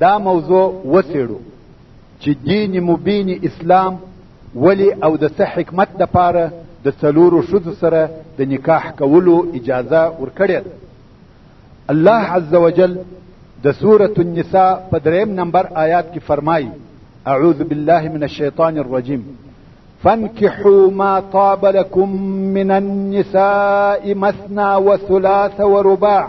دا موضوع وڅېړو چې دین مبین اسلام ولی او د څه حکمت دپاره د څلورو ښځو سره د نکاح کولو اجازه ورکړې ده الله عز وجل د سورة النساء په دریم نمبر آیات کې فرمایي اعوذ بالله من الشیطان الرجیم فانكحوا ما طاب لكم من النساء مثنى وثلاث ورباع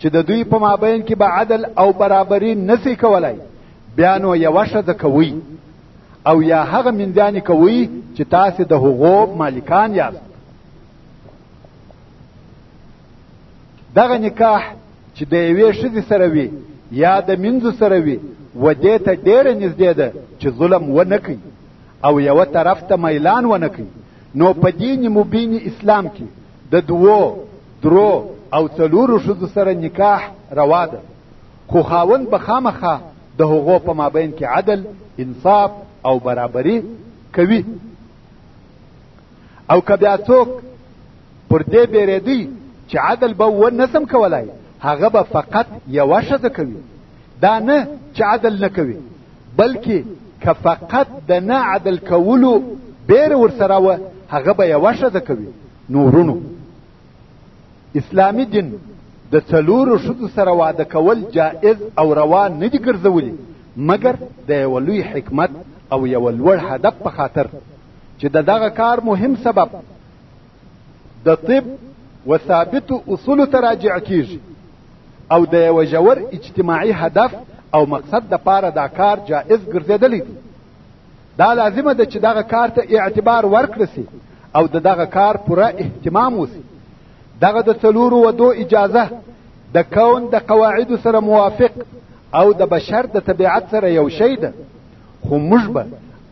چې د دوی په مابین کې به عدل او برابري نسی کولای بیا نو یوه ښځه کوي او یا هغه مندیانې کوي چې تاسې د هغو مالکان یاست دغه نکاح چې د یوې ښځې سره وي یا د منځو سره وي و دې ته ډېره نږدې ده چې ظلم ونه کوي او یوه طرف ته میلان ونه کوي نو په دین مبین اسلام کې د دوو درو او څلورو ښځو سره نکاح روا ده خو خاوند به خامخا د هغو په مابین کې عدل انصاف او برابري کوي او که بیا څوک پر دې بیرېدی چې عدل به و نسم کولای هغه به فقط یوه ښځه کوي دا نه چې عدل نه کوي بلکې که فقط د نه عدل کولو بیر ورسره وه هغه به یوه ښځه کوي نو ورونو اسلامي دین د څلورو ښځو سره واده کول جائز او روا نه دي ګرځولي مګر د یوه لوی حکمت او یوه لوړ هدف په خاطر چې د دغه کار مهم سبب د طب و ثابت اصول ته راجع کیږي او د یو ژور اجتماعي هدف او مقصد د پاره دا کار جائز ګرځېدلی دی دا لازمه ده چې دغه کار ته اعتبار ورکړه سي او د دغه کار پوره اهتمام وسی دغه د څلورو ودو اجازه د کون د قواعد سره موافق او د بشر د طبیعت سره یو شی ده خو موږ به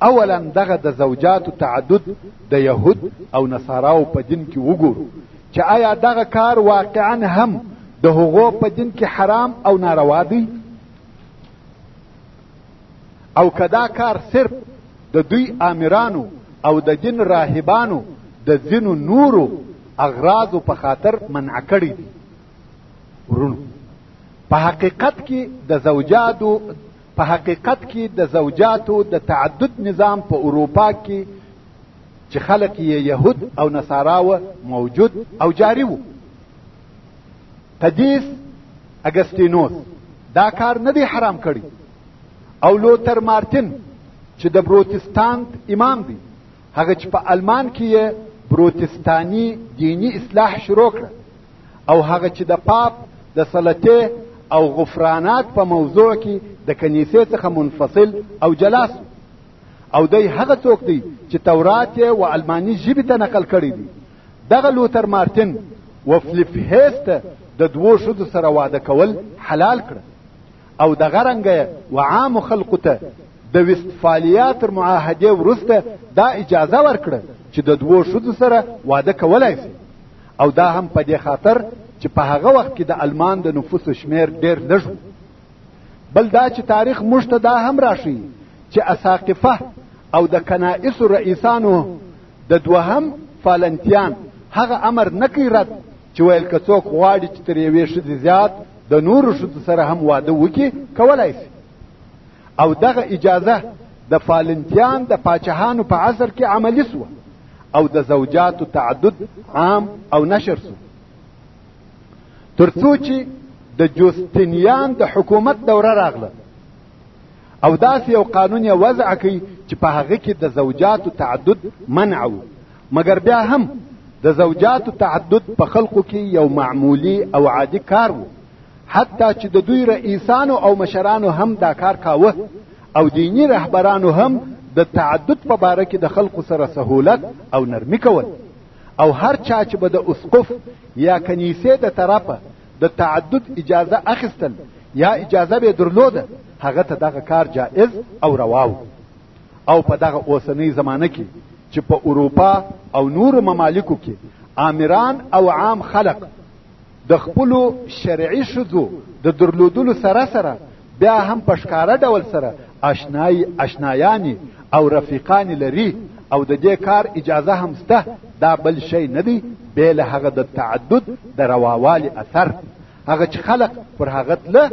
اولا دغه د زوجاتو تعدد د یهود او نصاراو په دین کې وګورو چې آیا دغه کار واقعا هم د هغو په دین کې حرام او ناروا دی او که دا کار صرف د دوی آمرانو او د دین راهبانو د ځینو نورو اغراضو په خاطر منع کړی دي ورونو په حقیقت کې د زوجاتو په حقیقت کې د زوجاتو د تعدد نظام په اروپا کې چې خلق یې یهود او نصارا و موجود او جاری وو قدیس اګستینوس دا کار نه دی حرام کړی او لوتر مارتین چې د پروتستانت امام دی هغه چې په آلمان کې یې پروتستانی دینی اصلاح شروع کړ او هغه چې د پاپ د سلطې او غفرانات په موضوع کې د کنیسې څخه منفصل او جلاس او دی هغه څوک دی چې تورات یې و الماني ژبې ته نقل کړی دی دغه لوتر مارتن و فلیپ هیست د دوو ښځو سره واده کول حلال کړه او دغه رنګه و عام خلکو ته د وستفالیا تر معاهده وروسته دا اجازه ورکړه چې د دوو شذو سره واده کولای شي او دا هم په دې خاطر چې په هغه وخت کې د المان د نفوس شمیر ډیر لږ بل دا چې تاریخ موږ ته دا هم راشي چې اساقفه او د کنائس رئیسانو د دوهم فالنتیان هغه امر نکړي رد چې ویل که څوک غواړي چې تر یوې ښځې زیات د نورو ښځو سره هم واده وکړي کولای شي او دغه اجازه د فالنتیان د پاچاهانو په عصر کې عملی سو او د زوجاتو تعدد عام او نشر سو ترڅو چې د جوستینیان د حکومت دوره راغله او داسې یو قانون یې وضع کړي چې په هغه کې د زوجاتو تعدد منع و مګر بیا هم د زوجاتو تعدد په خلقو کې یو معمولی او عادي کار وو حتی چې د دوی رئیسانو او مشرانو هم دا کار کاوه او دینی رهبرانو هم د تعدد په باره کې د خلقو سره سهولت او نرمی کول او هر چا چې به د اسقف یا کنیسې د طرفه د تعدد اجازه اخیستل یا اجازه به درلوده هغه ته دغه کار جائز او رواو او په دغه اوسنۍ زمانه کې چې په اروپا او نورو ممالکو کې آمران او عام خلق د خپل شرعي شذو د درلودلو سره سره بیا هم په ښکاره ډول سره آشنای آشنایانی او رفیقان لري او د دې کار اجازه هم سته دا بل شی نه دی بې له هغه د تعدد د رواوالي اثر هغه چې خلق پر هغه تله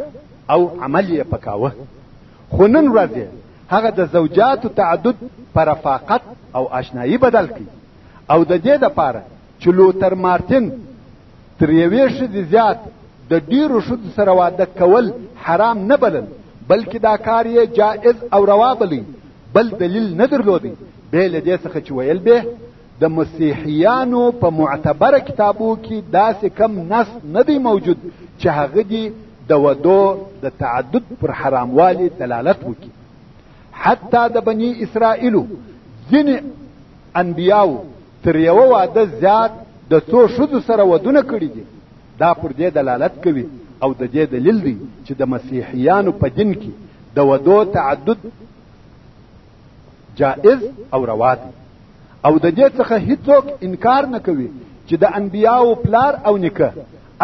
او عمل یې پکاوه خو نن ورځ هغه د زوجات تعدد پر رفاقت او آشنایی بدل کړي او د دې لپاره چې لوتر مارتین تر یوې ښځې زیات د ډیرو ښځو سره واده کول حرام نه بلل بلکې دا کار یې جائز او روا بلی بل دلیل نه درلودی بې له دې څخه چې ویل به د مسیحیانو په معتبر کتابو کې داسې کم نص نه دی موجود چې هغه دی د ودو د تعدد پر حراموالي دلالت وکړي حتی د بني اسرائیلو ځینې انبیاو تر یوه واده زیات د څو ښځو سره ودونه کړي دي دا پر دې دلالت کوي او د دې دلیل دی چې د مسیحیانو په دین کې د ودو تعدد جائز او روا دي او د دې څخه هیڅوک انکار نه کوي چې د انبیاو پلار او نیکه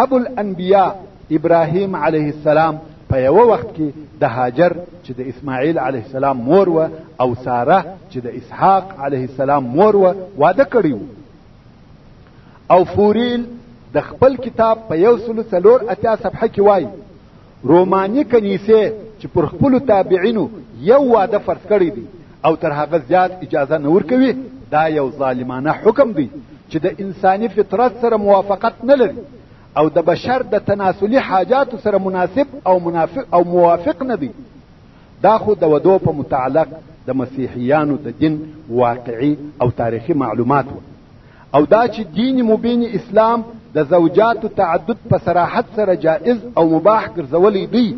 ابو الانبیاء ابراهیم علیه السلام په یو وخت کې د هاجر چې د اسماعیل علیه السلام مور و او ساره چې د اسحاق علیه السلام مور و واده کړی او فوریل د خپل کتاب په یو سلو څلور اتیا صفحه کې وایي روماني کنیسې چې پر خپل تابعینو یو واده فرض کړی دی او تر هغه زیات اجازه نه ورکوي دا یو ظالمانه حکم دی چې د انساني فطرت سره موافقت نه لري او د بشر د تناسلي حاجات سره مناسب او منافق او موافق نه دی دا خو د ودو په متعلق د مسیحیانو د دین واقعي او تاریخي معلومات و او دا چې دین مبین اسلام د زوجات تعدد په صراحت سره جائز او مباح ګرځولې دی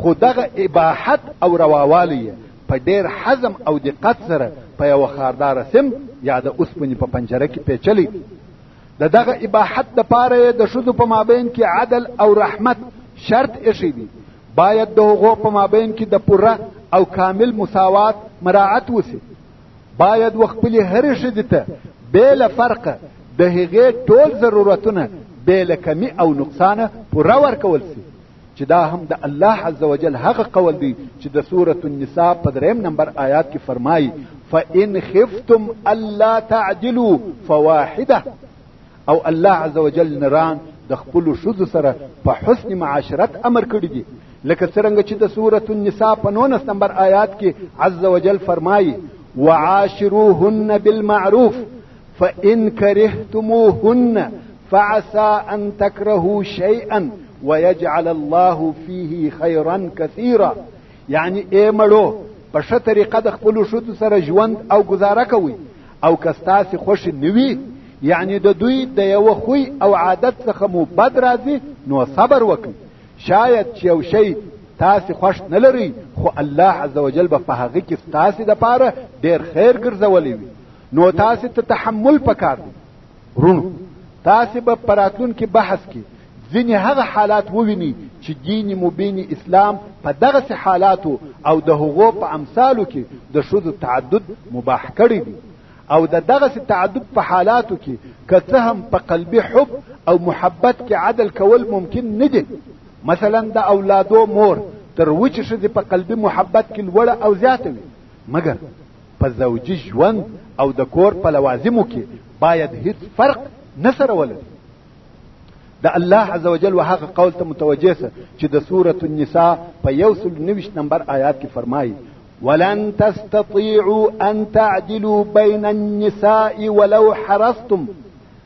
خو دغه اباحت او رواوالی په ډیر حزم او دقت سره په یو خاردار سم یا د اوسپنې په پنجره کې پیچلی د دغه اباحت د پاره د شذو په مابین کې عدل او رحمت شرط ایښی دی باید د هغو په مابین کې د پوره او کامل مساوات مراعات وسی باید وخپلې هرې ښځې ته بې له فرقه د هغې ټول ضرورتونه بې له کمی او نقصانه پوره ورکول سي چې دا هم د الله عز وجل هغه قول دی چې د سورة النساء په دریم نمبر آیات کې فرمایي فإن خفتم ألا تعدلوا فواحده او الله عز وجل نران د خپل شذ سره په حسن معاشرت امر کړی دی لکه څنګه چې د سوره النساء په 19 نمبر آیات کې عز وجل فرمایي وعاشروهن بالمعروف فإن كرهتموهن فعسى أن تكرهوا شيئا ويجعل الله فيه خيرا كثيرا یعنی اے مړو په ښه طریقه د خپل شتو سره ژوند او گزاره کوي او کستاسې خوش نوي یعنی د دوی د یو خوی او عادت څخه مو بد راځي نو صبر وکړي شاید چې یو شی تاسې خوښ نه لري خو الله عزوجل به په هغه کې ستاسې دپاره ډېر خیر ګرځولی وي نو تاسې ته تحمل پکار دی رونو تاسو به پراتلون کې بحث کې ځینې هغه حالات وویني چې دین مبین اسلام په دغه سه حالاتو او د هغو په امثالو کې د شذ تعدد مباح کړی دی او د دغه سه تعدد په حالاتو کې که څه هم په قلبي حب او محبت کې عدل کول ممکن نه دی مثلا د اولادو مور تر وچ شذ په قلبي محبت کې لوړه او زیاته وي مګر په زوجي ژوند او د کور په لوازمو کې باید هیڅ فرق نه سره ولري د الله عز وجل وهغه قول ته متوجه سه چې د سورة النساء په یو سل نویشت نمبر آیات کې فرمایي ولن تستطيعوا أن تعدلوا بين النساء ولو حرصتم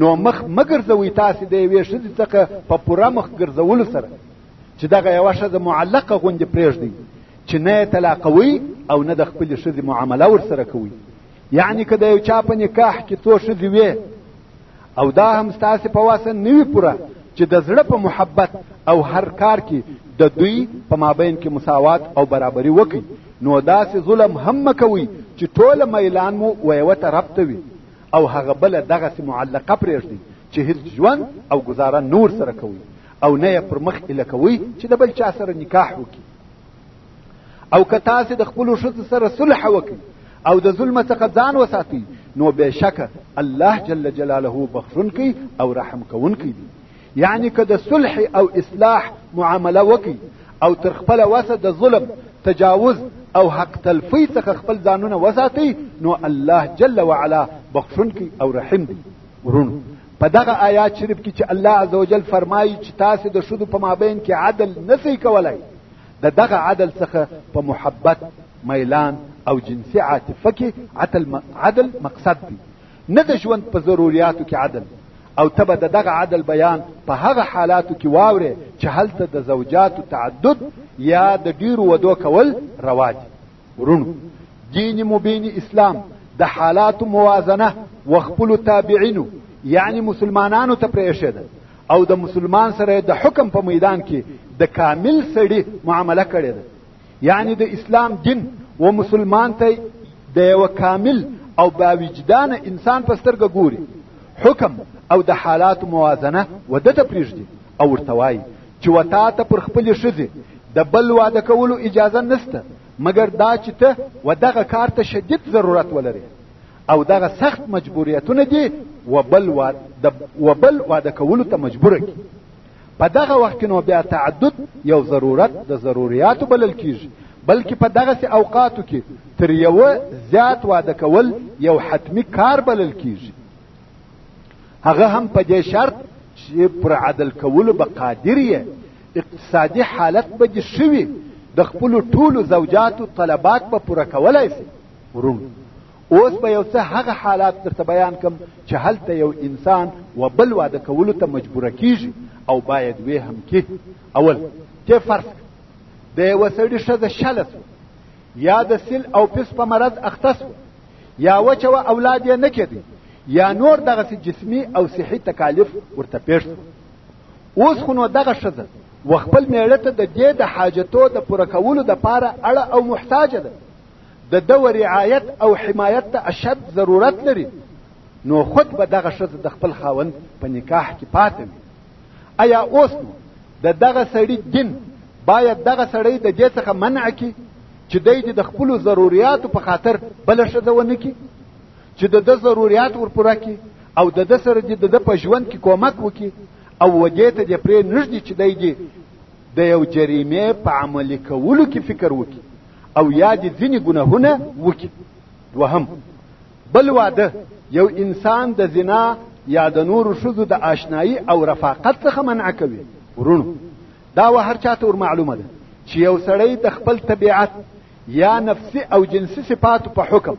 نو مخ مګرځوي تاسو د یوې ښځې څخه په پوره مخ ګرځولو سره چې دغه یوه ښځه معلقه غوندې پرېږدي چې نه یې طلاقوي او نه د خپلې ښځې معامله ورسره کوي یعنی که د یو چا په نکاح کې څو ښځې وې او دا هم ستاسې په واسه نه وي پوره چې د زړه په محبت او هر کار کې د دوی په مابین کې مساوات او برابري وکړي نو داسې ظلم هم مه کوئ چې ټوله میلان مو و یوه طرف ته وي او هغه بل دغه سي معلقه پرېږدي چې هیڅ ژوند او گزاره نور سره کوي او نه یې پر مخ اله کوي چې د بل چا سره نکاح وکړي او که تاسې د خپلو ښځو سره صلح وکړي او د ظلم څخه ځان وساتي نو بېشکه الله جل جلاله بخښونکی او رحم کوونکی دی یعنی که د صلح او اصلاح معامله وکي او تر خپل وسه د ظلم تجاوز او حق تلفی څخه خپل ځانونه وساتي نو الله جل وعلا بخښونکی او رحیم دی ورونو په دغه آیات شریف کې چې الله عزوجل فرمایي چې تاسو د شودو په مابین کې عدل نسی کولای د دغه عدل څخه په محبت میلان او جنسي عاطفه کې عدل مقصد دی نه د ژوند په ضروریاتو کې عدل او ته به د دغه عدل بیان په هغه حالاتو کې واورې چې هلته د زوجاتو تعدد یا د ډیرو ودو کول روا دي ورونو دین مبین اسلام د حالاتو موازنه و خپلو تابعینو یعنی مسلمانانو ته پرېښې ده او د مسلمان سره د حکم په میدان کې د کامل سړي معامله کړې ده یعنی د اسلام دین و مسلمان ته د یو کامل او باوجدان انسان په سترګه ګوري حکم او د حالات موازنه وده ته پریږدي او ورته وایي چې وتا ته پر خپل شذې د بل واده کولو اجازه نسته مګر دا چې ته و دغه کار ته شدید ضرورت ولري او دغه سخت مجبوریتونه دي و بل و د و بل واده کولو ته مجبور کی په دغه وخت کې نو بیا تعدد یو ضرورت د ضروریاتو بلل کیږي بلکې په دغسې اوقاتو کې تر یوه زیات واده کول یو حتمی کار بلل کیږي هغه هم په دې شرط چې پر عدل کولو به قادر یې اقتصادي حالت به دې ښه وي د خپلو ټولو زوجاتو طلبات به پوره کولی سي ورونو اوس به یو څه هغه حالات درته بیان کم چې هلته یو انسان و بل واده کولو ته مجبور کیږي او باید وې هم کې اول ته فرض د یو سړي ښځه شلس یا د سل او پس په مرض اخته سو یا وچه و اولاد یې نه کېدی یا نور دغسې جسمي او صحي تکالیف ورته پېښ سو اوس خو نو دغه ښځه و خپل میړه ته د دې د حاجتو د پوره کولو دپاره اړه او محتاجه ده د ده و رعایت او حمایت ته اشد ضرورت لري نو خود به دغه ښځه د خپل خاوند په نکاح کې پاتې وي ایا اوس نو د دغه سړي دین باید دغه سړی د دې څخه منع کړي چې دی دې د خپلو ضروریاتو په خاطر بله ښځه ونه کړي چې د ده ضروریات ورپوره کړي او د ده سره دې د ده په ژوند کې کومک وکړي او ودې ته دې پرې نږدي چې دی دې د یو جریمې په عملي کولو کې فکر وکړي او یا دې ځینې ګناهونه وکړي دوهم بل واده یو انسان د زنا یا د نورو ښځو د آشنایی او رفاقت څخه منع کوي ورونو دا و هر چاته ور معلومه ده چې یو سړی د خپل طبیعت یا نفسي او جنسي صفاتو په حکم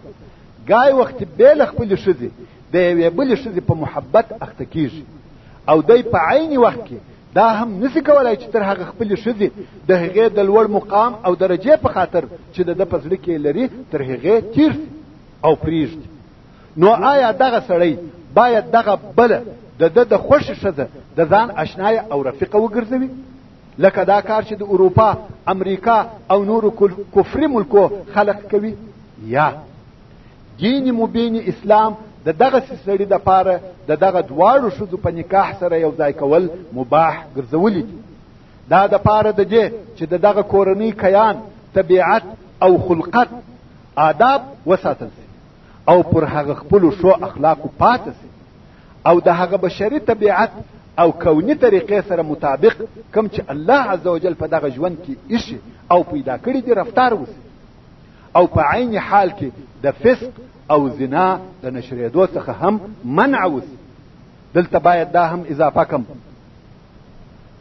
ګای وخت بې له خپلې ښځې د یوې بلې ښځې په محبت اخته کیږي او دی په عین وخت کې دا هم نسی کولای چې تر هغه خپل شذې د هغې د لوړ مقام او درجه په خاطر چې د د پزړه کې لري تر هغې تیر او پریږدي نو آیا دغه سړی باید دغه بل د د د خوش شذه د ځان آشنای او رفیقه وګرځوي لکه دا کار چې د اروپا امریکا او نورو کفري ملکو خلق کوي یا دین مبین اسلام د دغه سړي د پاره د دغه دواړو شذو په نکاح سره یو ځای کول مباح ګرځولې دي دا د پاره د دې چې د دغه کورنۍ کیان طبیعت او خلقت آداب وساتل سي او پر هغه خپل شو اخلاق پاتې سي او د هغه بشري طبیعت او کونی طریقې سره مطابق کم چې الله عزوجل په دغه ژوند کې ایشي او پیدا کړی دی رفتار وسی او په عین حال کې د فسق او زنا د نشرېدو څخه هم منع وسی دلته باید دا هم اضافه کم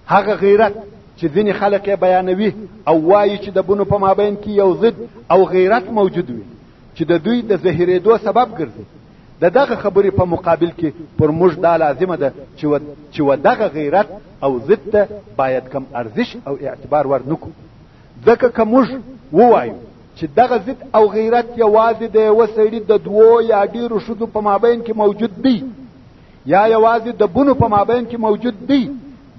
هغه غیرت چې ځینې خلک یې بیانوي او وایي چې د بنو په مابین کې یو ضد او غیرت موجود وي چې د دوی د زهیرېدو سبب ګرځي د دغه خبرې په مقابل کې پر موږ دا لازمه ده چې و چې و دغه غیرت او ضد ته باید کم ارزش او اعتبار ورنکو ځکه که موږ ووایو چې دغه ضد او غیرت یوازې د یوه سړي د دوو یا ډیرو ښځو په مابین کې موجود دی یا یوازې د بونو په مابین کې موجود دی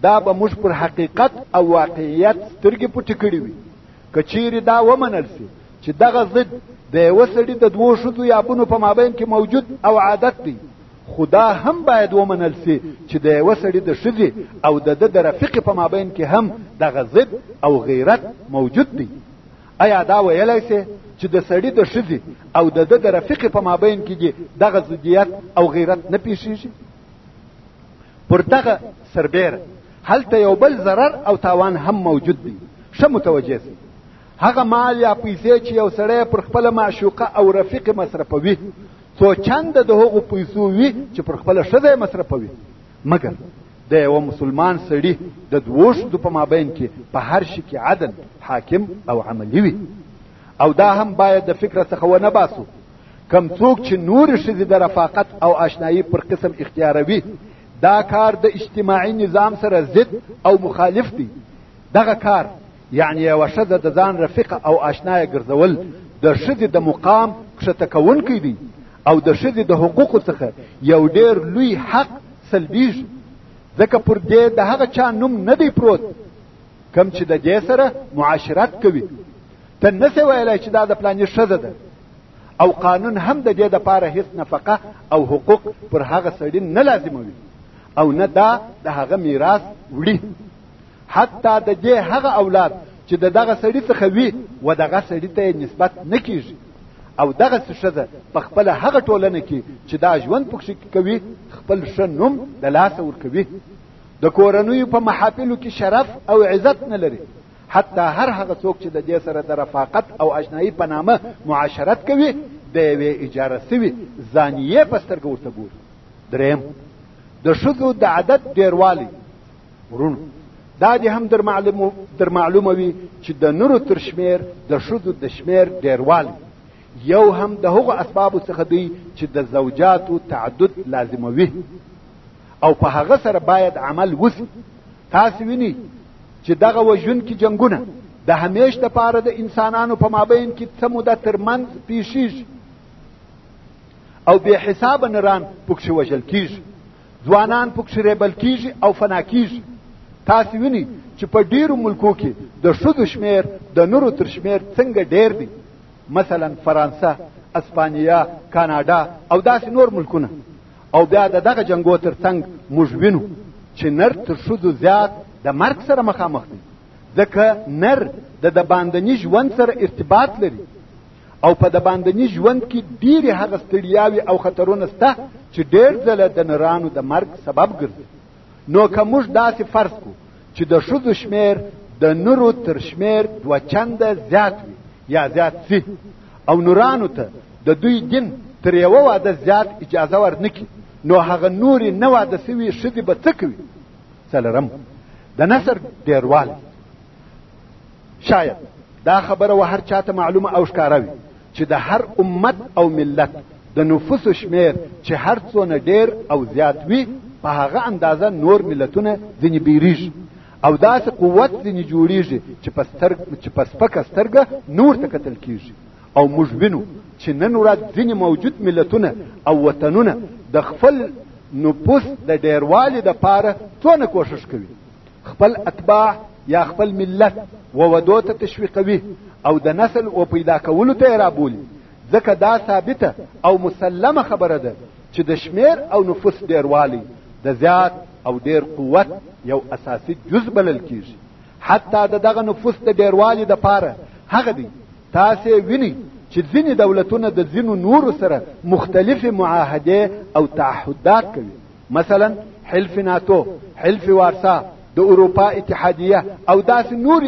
دا به موږ پر حقیقت او واقعیت سترګې پټې کړې وي که چیرې دا ومنل سي چې دغه ضد د یوه سړي د دوو ښځو یا بونو په مابین کې موجود او عادت دی خو دا هم باید ومنل سي چې د یوه سړي د ښځې او د ده د رفیقې په مابین کې هم دغه ضد او غیرت موجود دی ایا دا ویلی سي چې د سړي د ښځې او د ده د رفیقې په مابین کې دي دغه ضدیت او غیرت نه پیښیږي پر دغه سربیره هلته یو بل ضرر او تاوان هم موجود دی ښه متوجه سي هغه مال یا پیسې چې یو سړی پر خپله معشوقه او رفیقې مصرفوي څو چنده د هغو پیسو وي چې پر خپله ښځه یې مصرفوي مګر د یوه مسلمان سړي د دوو ښځو په مابین کې په هر شي کې عدل حاکم او عملي وي او دا هم باید د فکره څخه ونه باسو کم څوک چې نورې ښځې د رفاقت او آشنایی پر قسم اختیاروي دا کار د اجتماعي نظام سره ضد او مخالف دی دغه کار یعنی یوه ښځه د ځان رفیقه او آشنا یې ګرځول د ښځې د مقام کښته کوونکی دی او د ښځې د حقوقو څخه یو ډیر لوی حق سلبیږي ځکه پر دې د هغه چا نوم نه دی پروت کم چې د دې سره معاشرت کوي ته نسې ویلی چې دا د پلاني ښځه ده او قانون هم د دې دپاره هیڅ نفقه او حقوق پر هغه سړي نه لازموي او نه دا د هغه میراث وړي حتی د دې هغه اولاد چې د دغه سړي څخه وي و دغه سړي ته نسبت نه کیږي او دغه ښځه په خپل هغه ټولنه کې چې دا ژوند پکې کوي خپل ښه نوم د لاسه ورکوي د کورنیو په محافلو کې شرف او عزت نه لري حتی هر هغه څوک چې د دې سره د رفاقت او اشنایی په نامه معاشرت کوي د یوې اجاره سوي ځانیې په سترګه ورته ګوري دریم د ښځو د عدد ډیروالی ورونو دا دې هم در معلوم در معلومه وي چې د نورو تر شمیر د شذو د شمیر ډیروال یو هم د هغو اسبابو څخه دی چې د زوجاتو تعدد لازموي او په هغه سره باید عمل وسی تاسو ویني چې دغه وژن کې جنگونه د همیش د پاره د انسانانو په مابین کې څه موده ترمنځ پیښیږي او بې حساب نران پکښې وژل کیږي ځوانان پکښې ریبل کیږي او فنا کیږي تاسو ویني چې په ډیرو ملکو کې د ښځو شمیر د نورو تر شمیر څنګه ډیر دی مثلا فرانسه اسپانیا کاناډا او داسې نور ملکونه او بیا د دغه جنګو تر څنګ موږ وینو چې نر تر ښځو زیات د مرګ سره مخامخ دی ځکه نر د د باندني ژوند سره ارتباط لري او په د باندني ژوند کې ډېرې هغه ستړیاوې او خطرونه سته چې ډېر ځله د نرانو د مرګ سبب ګرځي نو که موږ داسې فرض کو چې د ښځو شمېر د نرو تر شمېر دوه چنده زیات وي یا زیات سي او نورانو ته د دوی دین تر یوه واده زیات اجازه ورنکړي نو هغه نورې نه واده سوي ښځې به څه کوي څلرم د نثر ډېروالی شاید دا خبره و هر چاته معلومه او ښکاره وي چې د هر امت او ملت د نفوسو شمیر چې هر څونه ډیر او زیات وي په هغه اندازه نور ملتونه ځینې بیریږي او داسې قوت ځینې جوړیږي چې په سترګ چې په سپکه سترګه نور ته کتل کیږي او موږ وینو چې نن ورځ ځینې موجود ملتونه او وطنونه د خپل نفوس د ډیروالي دپاره څونه کوښښ کوي خپل اتباع یا خپل ملت وودو ته تشویقوي او د نسل او پیدا کولو ته رابولي ځکه دا ثابته او مسلمه خبره ده چې د شمیر او نفوس ډیروالی د زیات او ډیر قوت یو اساسي جز بلل کیږي حتی د دغه نفوس د ډیروالي د پاره هغه دی تاسې ویني چې ځینې دولتونه د ځینو نورو سره مختلفې معاهدې او تعهدات کوي مثلا حلف ناتو حلف وارسا د اروپا اتحادیه او داسې نور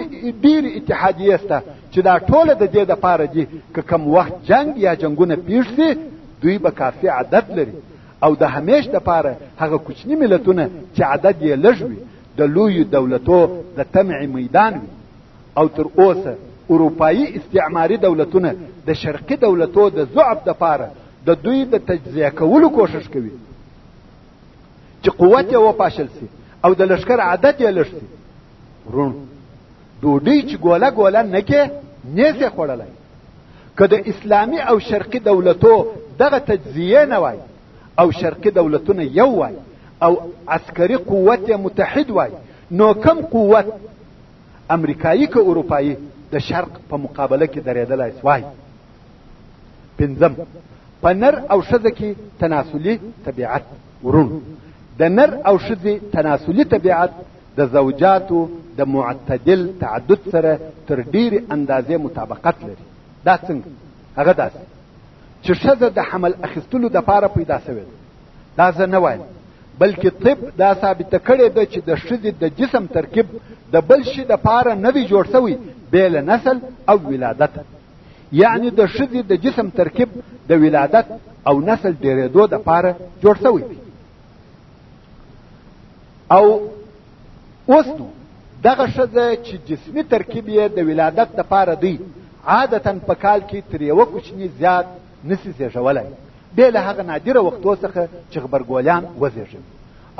ډیر اتحادیه سته چې دا ټوله د دې د پاره دي که کم وخت جنگ یا جنگونه پیښ سي دوی به کافي عدد لري او د همیش د پاره هغه کوچني ملتونه چې عدد یې لږ وي د لوی دولتو د تمع میدان وي او تر اوسه اروپایی استعماري دولتونه د شرقي دولتو د ضعف د پاره د دوی د تجزیه کولو کوشش کوي چې قوت یې وپاشل سي او د لشکر عادت یې لږ سي ورون ډوډۍ چې ګوله ګوله نه کې نیسې خوړلی که د اسلامي او شرقي دولتو دغه تجزیه نه وای او شرقي دولتونه یو وای او عسکري قوت یې متحد وای نو کم قوت امریکایی که اروپایی د شرق په مقابله کې درېدلای سوای پنځم په نر او ښځه کې تناسلي طبیعت ورون د نر او ښځې تناسلي طبیعت د زوجاتو د معتدل تعدد سره تر ډیرې اندازې مطابقت لري دا څنګه هغه داسې چې ښځه د حمل اخیستلو دپاره پیدا سوې ده دا زه نه وایم بلکې طب دا ثابته کړې ده چې د ښځې د جسم ترکیب د بل شي دپاره نه دی جوړ سوی بې له نسل او ولادت یعنی د ښځې د جسم ترکیب د ولادت او نسل ډېرېدو د پاره جوړ شوی دی او اوس نو دغه ښځه چې جسمی ترکیب یې د ولادت د پاره دی عادتا په کال کې تر یوه کوچني زیات نسی زیږولی بې له هغه نادره وختو څخه چې غبرګولیان وزیږوي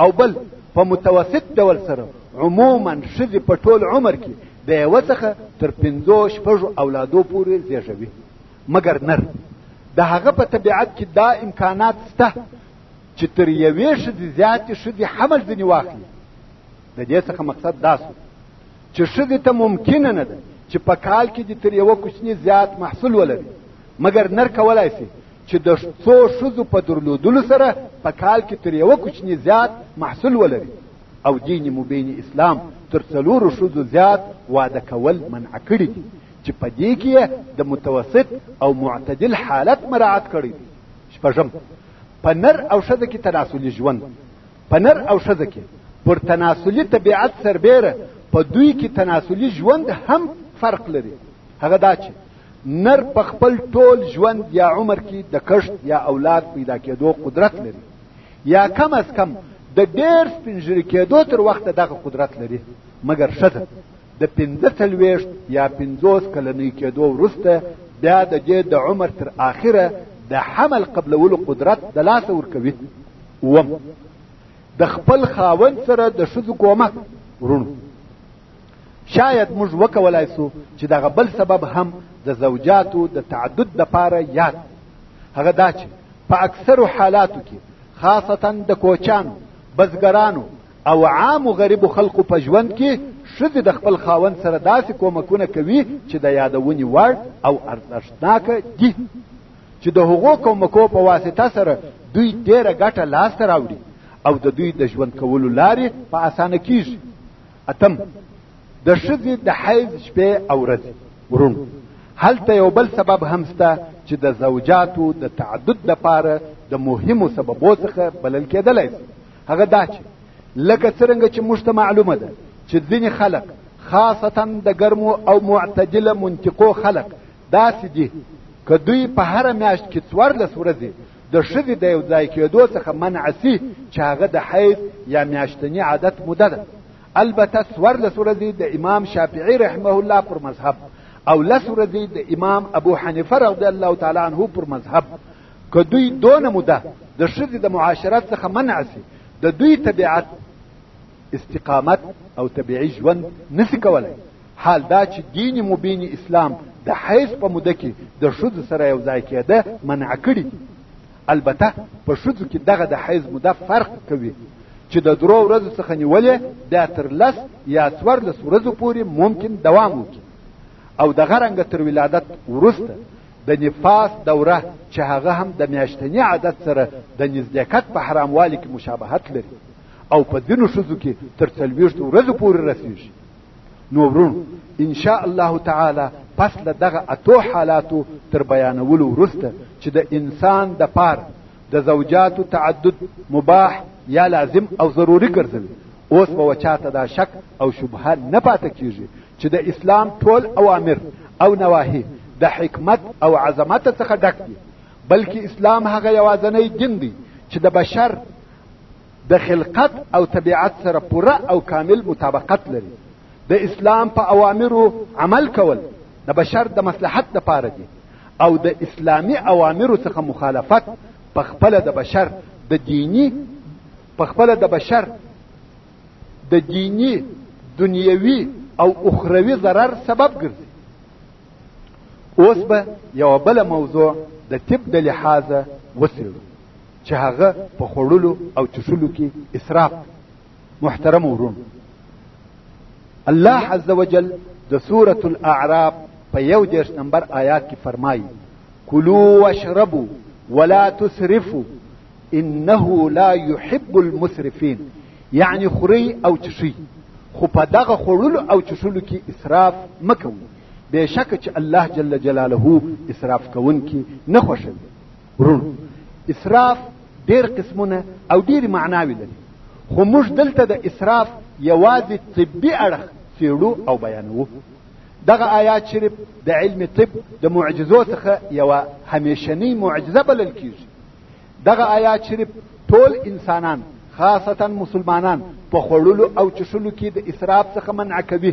او بل په متوسط ډول سره عموما ښځې په ټول عمر کې د یوه څخه تر پنځو شپږو اولادو پورې زیږوي مګر نر د هغه په طبیعت کې دا امکانات شته چې تر یوې ښځې زیاتې ښځې حمل ځینې واخلي د دې څخه مقصد دا سو چې ښځې ته ممکنه نه ده چې په کال کې دې تر یوه کوچني زیات محصول ولري مګر نر کولای شي چې د څو ښځو په درلودلو سره په کال کې تر یوه کوچني زیات محصول ولري او دین مبین اسلام تر څلورو ښځو زیات واده کول منع کړي دي چې په دې کې د متوسط او معتدل حالت مراعات کړی شپږم په نر او ښځه کې تناسلي ژوند په نر او ښځه کې پر تناسلي طبیعت سربیره په دوی کې تناسلي ژوند هم فرق لري هغه دا چې نر په خپل ټول ژوند یا عمر کې د کښت یا اولاد پیدا کېدو قدرت لري یا کم از کم د ډېر سپینږیري کېدو تر وخته دغه قدرت لري مګر ښځه د پنځه څلوېښت یا پنځوس کلنۍ کېدو وروسته بیا د دې د عمر تر آخره د حمل قبلولو قدرت د لاسه ورکوي اووم د خپل خاوند سره د ښځو کومک وروڼو شاید موږ وکولای سو چې دغه بل سبب هم د زوجاتو د تعدد دپاره یاد هغه دا چې په اکثرو حالاتو کې خاصتا د کوچانو بزګرانو او عام غریب خلکو په ژوند کې شذ د خپل خاوند سره داسې کومکونه کوي چې د یادونې وړ او ارزښتناک دي چې د هغو کومکو په واسطه سره دوی ډیره ګټه لاسته راوړي او د دوی د ژوند کولو لارې په اسانه کیږي اتم د شذې د حیض شپې او ورځې ورون هلته یو بل سبب هم سته چې د زوجاتو د تعدد لپاره د مهمو سببو څخه بلل کېدلی شي هغه دا چې لکه څرنګه چې موږ ته معلومه ده چې ځینې خلک خاصتا د ګرمو او معتدله منطقو خلک داسې دي که دوی په هره میاشت کې څوارلس ورځې د ښځې د یو ځای کېدو څخه منع سي چې هغه د حیض یا میاشتني عادت موده ده البته څوارلس ورځې د امام شافعي رحمه الله پر مذهب او لس ورځې د امام ابو حنیفه رضی الله تعالی عنه پر مذهب که دوی دونه موده د ښځې د معاشرت څخه منع سي د دوی طبیعت استقامت او طبیعي ژوند نسی کولای حال دا چې دین مبین اسلام د حیض په موده کې د ښځو سره یو ځای کېده منع کړي دي البته په ښځو کې دغه د حیض موده فرق کوي چې د درو ورځو څخه نیولې بیا تر لس یا څوارلس ورځو پورې ممکن دوام وکړي او دغه رنګه تر ولادت وروسته د نفاس دوره چې هغه هم د میاشتني عادت سره د نزدېکت په حراموالي کې مشابهت لري او په ځینو ښځو کې تر څلوېښتو ورځو پورې رسېږي نو ورونو انشاء الله تعالی پس له دغه اتو حالاتو تر بیانولو وروسته چې د انسان د پاره د زوجاتو تعدد مباح یا لازم او ضروري ګرځوي اوس به چاته دا شک او شبهه نه پاته کیږي چې د اسلام ټول اوامر او نواهی د حکمت او عظمت څخه ډک دي بلکې اسلام هغه یوازنی دین دی چې د بشر د خلقت او طبیعت سره پوره او کامل مطابقت لري د اسلام په اوامرو عمل کول د بشر د مصلحت لپاره دي او د اسلامي اوامرو څخه مخالفت په خپله د بشر د دیني پخپل د بشر د دینی دنیوي او اخروي ضرر سبب ګرځي اوس به یو بل موضوع د طب د لحاظه وسیړو چې هغه په خوړلو او چښلو کې اسراف محترم ورون الله عز وجل د سورة الاعراب په یو دېرش نمبر آیات کې فرمایي کلو واشربو ولا تسرفو انه لا يحب المسرفين یعنی خوري او چشي خو په دغه خوړلو او چشلو کې اسراف مکوي بېشک چې الله جل جلاله اسراف کوونکي نه خوښوي ورونو اسراف ډېر قسمونه او ډېرې معناوې لري خو موږ دلته د اسراف یوازې طبي اړخ څېړو او بیانوو دغه آیات شریف د علم طب د معجزو څخه یوه همیشنۍ معجزه بلل کیږي دغه آیات شریف ټول انسانان خاصتا مسلمانان په خوړلو او چښلو کې د اسراف څخه منع کوي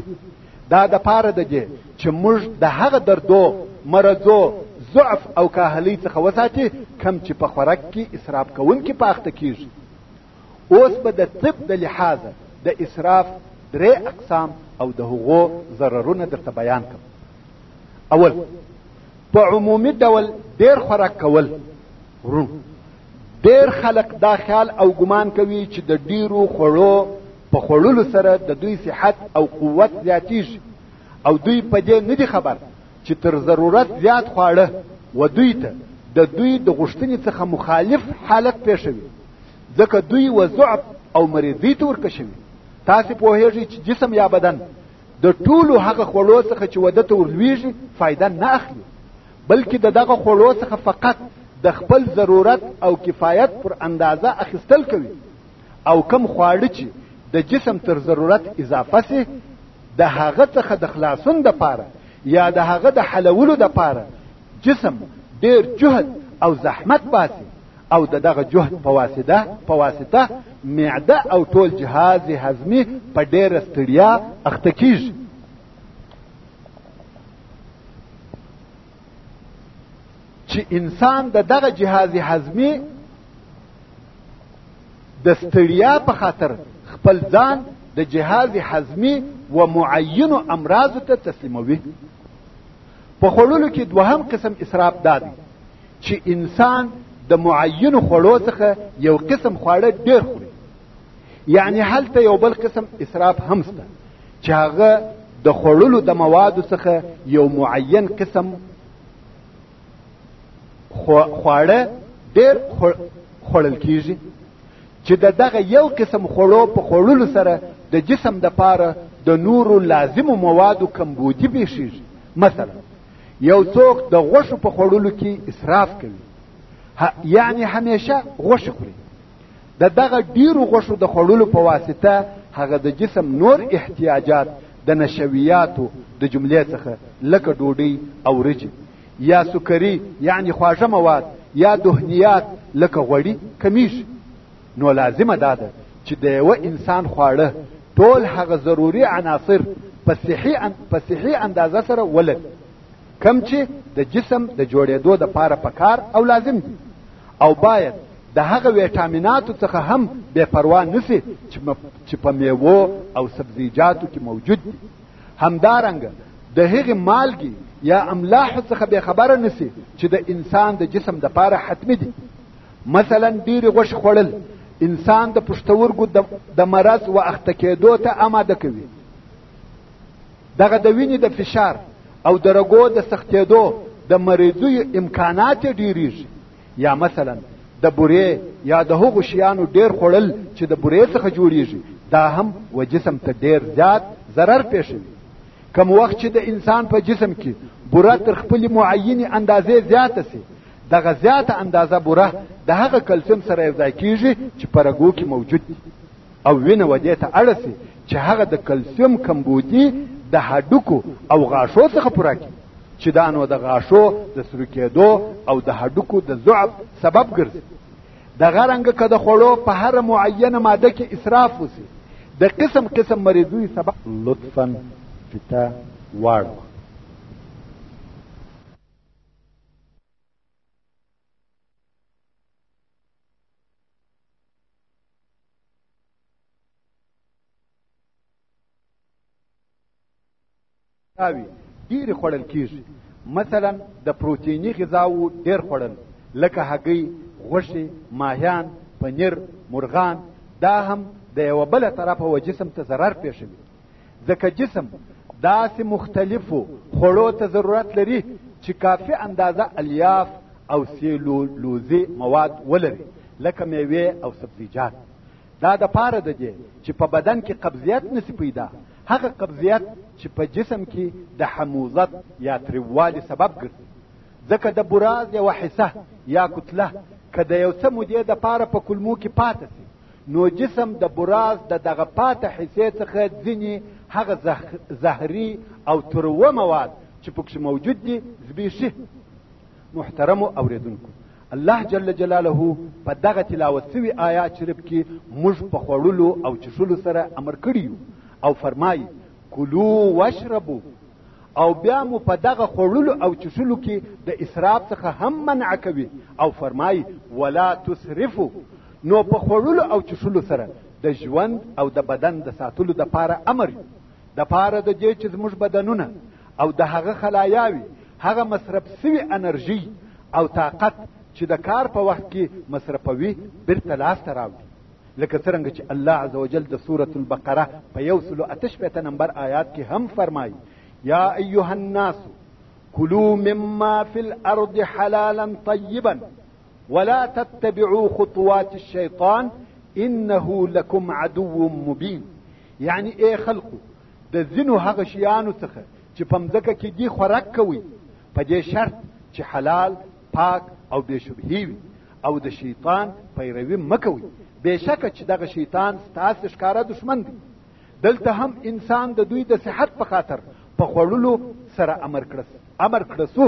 دا د پاره د دې چې موږ د هغه دردو مرضو ضعف او کاهلۍ څخه وساتي کم چې په خوراک کې اسراف کوونکي په اخته کیږي اوس به د طب د لحاظه د اسراف درې اقسام او د هغو ضررونه درته بیان کوم اول په عمومي ډول ډېر خوراک کول ورون ډېر خلک دا خیال او ګمان کوي چې د ډیرو خوړو په خوړلو سره د دوی صحت او قوت زیاتیږي او دوی په دې نه دي خبر چې تر ضرورت زیات خواړه و دوی ته د دوی د غوښتنې څخه مخالف حالت پېښوي ځکه دوی و ضعف او مریضۍ ته ورکه شوي تاسې پوهیږئ چې جسم یا بدن د ټولو هغه خوړو څخه چې وده ته ورلویږي فایده نه اخلي بلکې د دغه خوړو څخه فقط د خپل ضرورت او کفایت پر اندازه اخیستل کوي او کم خواړه چې د جسم تر ضرورت اضافه سي د هغه څخه د خلاصون د پاره یا د هغه د حلولو د پاره جسم ډیر جهد او زحمت باسي او د دغه جهد په واسطه په واسطه معده او ټول جهاز هضمي په ډیره ستړیا اخته کیږي چې انسان د دغه جهاز هضمي د ستړیا په خاطر خپل ځان د جهاز هضمي و معینو امراضو ته تسلیموي په خوړلو کې دوهم قسم اسراف دا دی چې انسان د معینو خوړو څخه یو قسم خواړه ډېر خوري یعنی هلته یو بل قسم اسراف هم شته چې هغه د خوړلو د موادو څخه یو معین قسم خواړه ډېر خوړل کیږي چې د دغه یو قسم خوړو په خوړلو سره د جسم د پاره د نورو لازمو موادو کمبودی پیښیږي مثلا یو څوک د غوښو په خوړلو کې اسراف کوي یعنی همیشه غوښه خوري د دغه ډیرو غوښو د خوړلو په واسطه هغه د جسم نور احتیاجات د نشویاتو د جملې څخه لکه ډوډۍ او رجب یا سکري یعنی خواږه مواد یا دهنیات لکه غوړي کمیږي نو لازمه دا ده چې د یوه انسان خواړه ټول هغه ضروري عناصر په صحي په صحي اندازه سره ولري کم چې د جسم د جوړېدو د پاره پکار او لازم دي او باید د هغه ویټامیناتو څخه هم بې پروا نسی چې په میوو او سبزیجاتو کې موجود دي همدارنګه د هغې مالګې یا املاحو څخه به خبره نسی چې د انسان د جسم د پاره حتمی دي مثلا ډیر غوښ خوړل انسان د پښتورګو د مرض و اخته کېدو ته آماده کوي دغه د وینې د فشار او د رګو د سختېدو د مریضیو امکانات ډیریږي یا مثلا د بورې یا د هغو شیانو ډیر خوړل چې د بورې څخه جوړیږي دا هم و جسم ته ډیر زیات ضرر پېښوي کم وخت چې د انسان په جسم کې بوره تر خپلې معینې اندازې زیاته سي دغه زیاته اندازه بوره د هغه کلسیم سره یوځای کیږي چې په رګو کې موجود دي او وینه ودې ته اړه سي چې هغه د کلسیم کمبودي د هډوکو او غاښو څخه پوره کړي چې دا نو د غاښو د سرو کېدو او د هډوکو د ضعف سبب ګرځي دغه رنګ که د خوړو په هر معینه ماده کې اسراف وسی د قسم قسم مریضوي سبب لطفا فتا واړو تاوی ډیر خوړل کیږي مثلا د پروتینی غذاو ډیر خوړل لکه هګۍ غوښې ماهیان پنیر مرغان دا هم د یوه بله طرفه و جسم ته ضرر پېښوي ځکه جسم داسې مختلفو خوړو ته ضرورت لري چې کافي اندازه الیاف او سیلولوزي مواد ولري لکه میوې او سبزیجات دا د پاره د دې چې په بدن کې قبضیت نسی پیدا هغه قبضیت چې په جسم کې د حموضت یا تریوالي سبب ګرځي ځکه د براز یوه حصه یا کتله که د یو څه مودې د پاره په کلمو کې پاتې سي نو جسم د براز د دغه پاته حصې څخه ځینې هغه زهري او تروه مواد چې پکې موجود دي زبېښي محترمو اوریدونکو الله جل جلاله په دغه تلاوت سوي آیات شریف کې موږ په خوړلو او چښلو سره امر کړی او فرمایي کلو واشربو او بیا مو په دغه خوړلو او چښلو کې د اسراف څخه هم منع کوي او فرمایي ولا تسرفو نو په خوړلو او چښلو سره د ژوند او د بدن د ساتلو د پاره امر یو د پاره د دې چې زموږ بدنونه او د هغه خلایاوي هغه مصرف سوي انرژي او طاقت چې د کار په وخت کې مصرفوي بیرته لاسته راوړي لکه څرنګه چې الله عز وجل د سورة البقره په یو سلو اته شپېته نمبر آیات کې هم فرمایي یا ایها الناس کلوا مما فی الارض حلالا طیبا ولا تتبعو خطوات الشیطان انه لکم عدو مبین یعنی ای خلقو د ځینو هغه شیانو څخه چې په مځکه کې دي خوراک کوئ په دې شرط چې حلال پاک او بې شبهې وي او د شیطان پیروي مه کوئ بېشکه چې دغه شیطان ستاسې ښکاره دښمن دی دلته هم انسان د دوی د صحت په خاطر په خوړلو سره امر کړس امر کړسو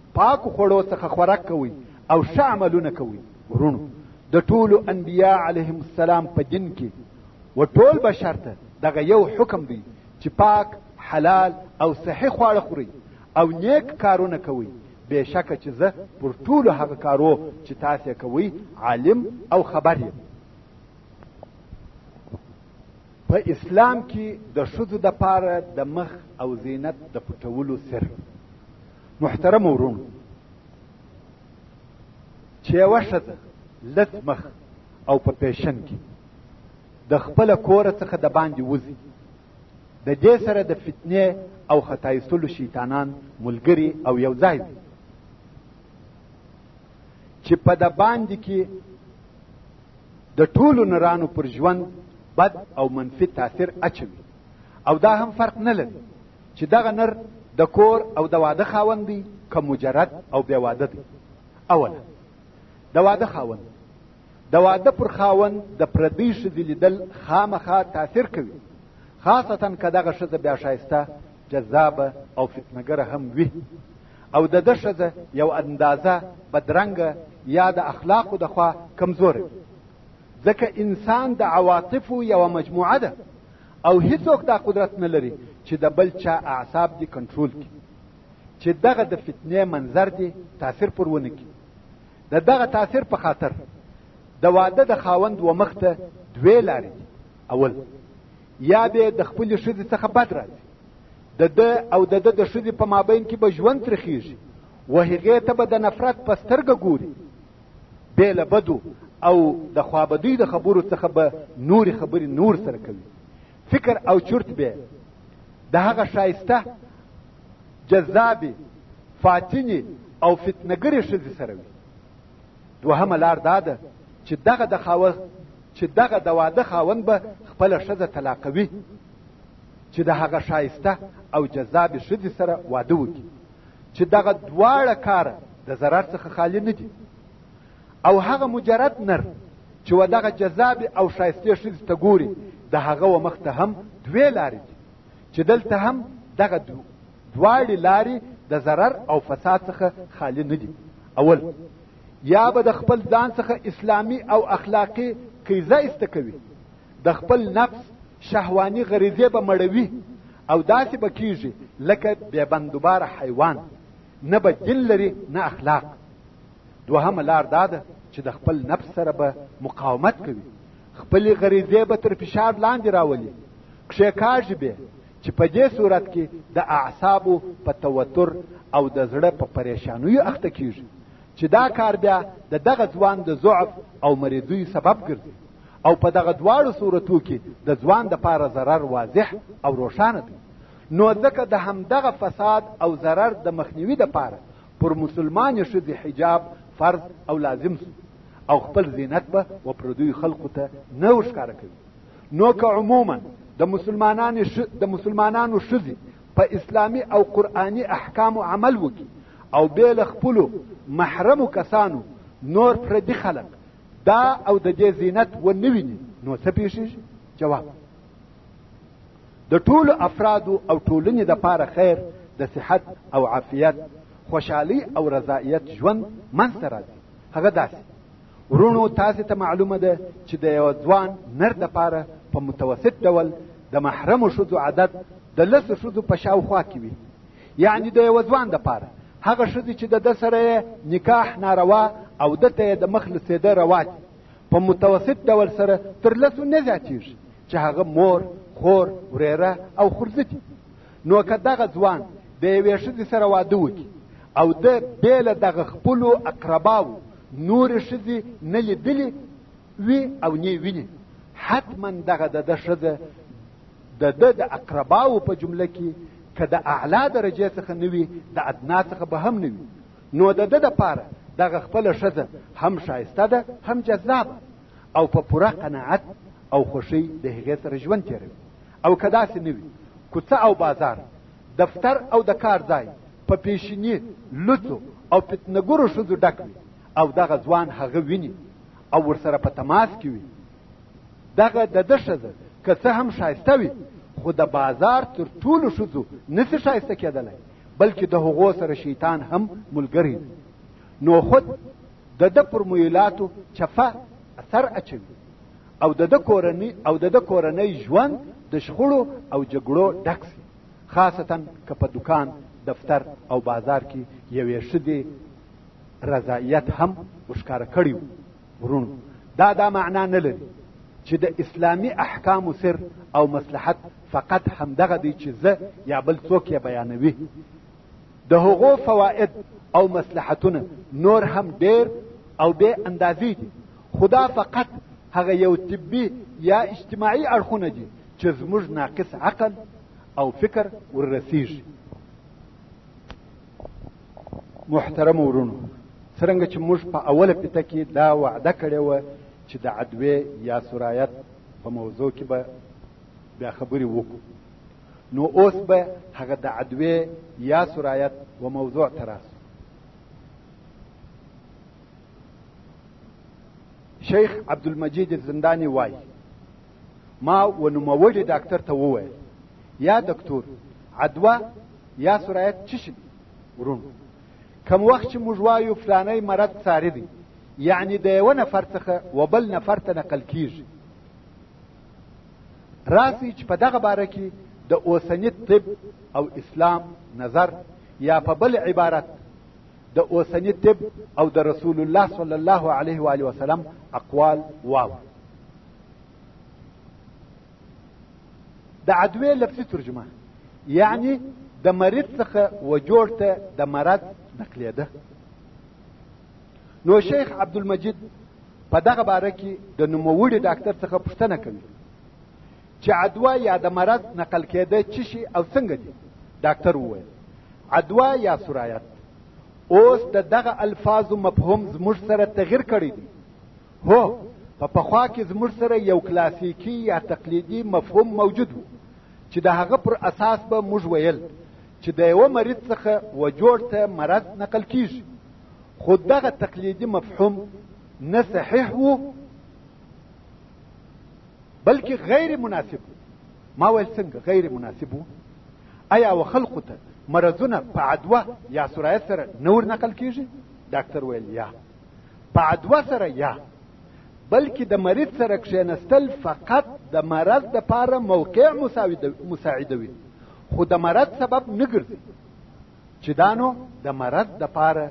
پاکو خوړو څخه خوراک کوئ او ښه عملونه کوئ ورونو د ټولو انبیاء علیهم السلام په دین کې و ټول بشر ته دغه یو حکم دی چې پاک حلال او صحي خواړه خورئ او نیک کارونه کوئ بېشکه چې زه پر ټولو هغه کارو چې تاسې کوئ عالم او خبر یم په اسلام کې د ښځو دپاره د مخ او زینت د پټولو سر محترم ورونو چې یوه ښځه لس مخ او په پیشن کې د خپله کوره څخه د باندې وځي د دې سره د فتنې او خطایستلو شیطانان ملګري او یو ځای وي چې په د باندې کې د ټولو نرانو پر ژوند بد او منفي تاثیر اچوي او دا هم فرق نه لري چې دغه نر د کور او د واده خاوند دی که مجرد او بې واده دی اوله د واده خاوند د واده پر خاوند د پردی ښځې لیدل خامخا تاثیر کوي خاصتا که دغه ښځه بیا ښایسته جذابه او فتنګره هم وي او د ده ښځه یو اندازه بدرنګه یا د اخلاقو د خوا کمزوره وي ځکه انسان د عواطفو یوه مجموعه ده او هیڅوک دا قدرت نه لري چې د بل چا اعصاب دي کنټرول کړي چې دغه د فتنې منظر دي تاثیر پر ونه کړي د دغه تاثیر په خاطر د واده د خاوند و مخته دوې لارې دي اول یا به د خپل ښځې څخه بد راځي د د او د د ښځې په مابین کې به ژوند ترخیږي و هغې ته به د نفرت په سترګه ګوري بې له بدو او د خوابدۍ د خبرو څخه به نورې خبرې نور سره کوي فکر او چرت به د هغه ښایسته جذابې فاتنې او فتنګرې ښځې سره وي دوهمه لار دا ده چې دغه د خاوه چې دغه د واده خاوند به خپله ښځه طلاقوي چې د هغه ښایسته او جذابې ښځې سره واده وکړي چې دغه دواړه کار د ضرر څخه خالی نه دي او هغه مجرد نر چې و دغه جذابې او ښایستې ښځې ته ګوري د هغه و مخ ته هم دوې لارې دي چې دلته هم دغه دواړې لارې د ضرر او فساد څخه خالی نه دي اول یا به د خپل ځان څخه اسلامي او اخلاقي قیزه ایسته کوي د خپل نفس شهواني غریزې به مړوي او داسې به کیږي لکه بې بندوباره حیوان نه به دین لري نه اخلاق دوهمه لار دا ده چې د خپل نفس سره به مقاومت کوي خپلې غریزې به تر فشار لاندې راولي کښې کاږي به چې په دې صورت کې د اعصابو په توتر او د زړه په پریشانیو اخته کیږي چې دا کار بیا د دغه ځوان د ضعف او مریضوی سبب ګرځي او په دغه دواړو صورتو کې د ځوان د پاره ضرر واضح او روښانه دی نو ځکه د همدغه فساد او ضرر د مخنیوي د پاره پر مسلمان ښځې حجاب فرض او لازم سو او خپل زینت به و پردوی خلقو ته نه ورښکاره کوي نو که عموما د مسلمانانو د مسلمانانو ښځې په اسلامي او قرآني احکامو عمل وکړي او بې له خپلو محرمو کسانو نور پردي خلک دا او د دې زینت ونه ویني نو څه پېښېږي جواب د ټولو افرادو او ټولنې د پاره خیر د صحت او عافیت خوشحالي او رضایت ژوند منځته راځي هغه داسې ورونو تاسو ته معلومه ده چې د یو ځوان نر د پاره په متوسط ډول د محرم شذو عدد د لس شذو په شاوخوا کې وي یعنی د یو ځوان د پاره هغه شذې چې د سره نکاح ناروا او د ته د مخ لسیده روا دي په متوسط ډول سره تر لسو نه زیاتیږي چې هغه مور خور وریره او خورزه دي نو که دغه ځوان د یوې ښځې سره واده وکړي او د بېله دغه خپلو اقرباو نورې ښځې نه لیدلې وي او نه ویني حتما دغه د ده ښځه د ده د اقرباو په جمله کې که د اعلا درجې څخه نه وي د ادنا څخه به هم نه وي نو د ده دپاره دغه خپله ښځه هم ښایسته ده هم جذابه او په پوره قناعت او خوښۍ د هغې سره ژوند تېروي او که داسې نه وي کوڅه او بازار دفتر او د کار ځای په پیشیني لوڅو او فتنګرو ښځو ډک وي او دغه ځوان هغه ویني او ورسره په تماس کې وي دغه د ده ښځه که څه هم ښایسته وي خو د بازار تر ټولو ښځو نسی ښایسته کېدلی بلکې د هغو سره شیطان هم ملګری دی نو خود د ده پر مویلاتو چفه اثر اچوي او د د کورنۍ او د د کورنۍ ژوند د شخړو او جګړو ډک سي خاصتا که په دکان دفتر او بازار کې یوې ښځې رضایت هم وښکاره کړی ورونو دا دا معنا نه لري چې د اسلامي احکامو سر او مصلحت فقط همدغه دی چې زه یا بل څوک یې بیانوي د هغو فواید او مصلحتونه نور هم ډیر او بې اندازې دي خدا فقط هغه یو طبي یا اجتماعي اړخونه دي چې زموږ ناقص عقل او فکر وررسیږي محترم ورونو څرنګه چې موږ په اوله پته کې دا وعده کړې وه چې د عدوې یا سرایت په موضوع کې به بیا خبرې وکړو نو اوس به هغه د عدوې یا سرایت و موضوع ته راسو شیخ عبدالمجید زندانی وای ما و نوموړي ډاکټر ته وویل یا دکتور عدوه یا سرایت چی شي ورون کم وخت چې موږ وایو فلانی مرض ساری دی یعنی د یو نفر څخه و بل نفر ته نقل کیږي راسي چې په دغه باره کې د اوسني طب او اسلام نظر یا په بل عبارت د اوسنی طب او د رسول الله صلی الله علیه و آله وسلم اقوال واو د عدوی لفظي ترجمه یعنی د مریض څخه و جوړ ته د مرض نقلیده نو شیخ عبدالمجید په دغه باره کې د نوموړي ډاکټر څخه پوښتنه کوي چې عدوا یا د مرض نقل کېده چې شي او څنګه دي ډاکټر وویل عدوا یا سرایت اوس د دغه الفاظو مفهوم زموږ سره تغیر کړی دی هو په پخوا کې زموږ سره یو کلاسیکی یا تقلیدي مفهوم موجود و چې د هغه پر اساس به موږ ویل چې د یوه مریض څخه و جوړ ته مرض نقل کیږي خو دغه تقلیدي مفهوم نه صحیح و بلکې غیر مناسب ما ویل څنګه غیر مناسب وو ایا و خلقو ته مرضونه په عدوه یا سرایت سره نور نقل کیږي ډاکټر ویل یا په عدوه سره یا بلکې د مریض سره کښېنستل فقط د مرض د پاره موقع مساعدوي خو د مرض سبب نه ګرځي چې دا نو د مرض د پاره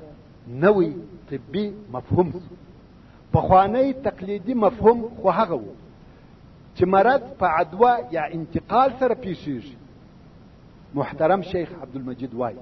نوی طبي مفهوم پخوانی تقلیدي مفهوم خو هغه و چې مرض په عدوه یا انتقال سره پیښیږي محترم شیخ عبدالمجید وای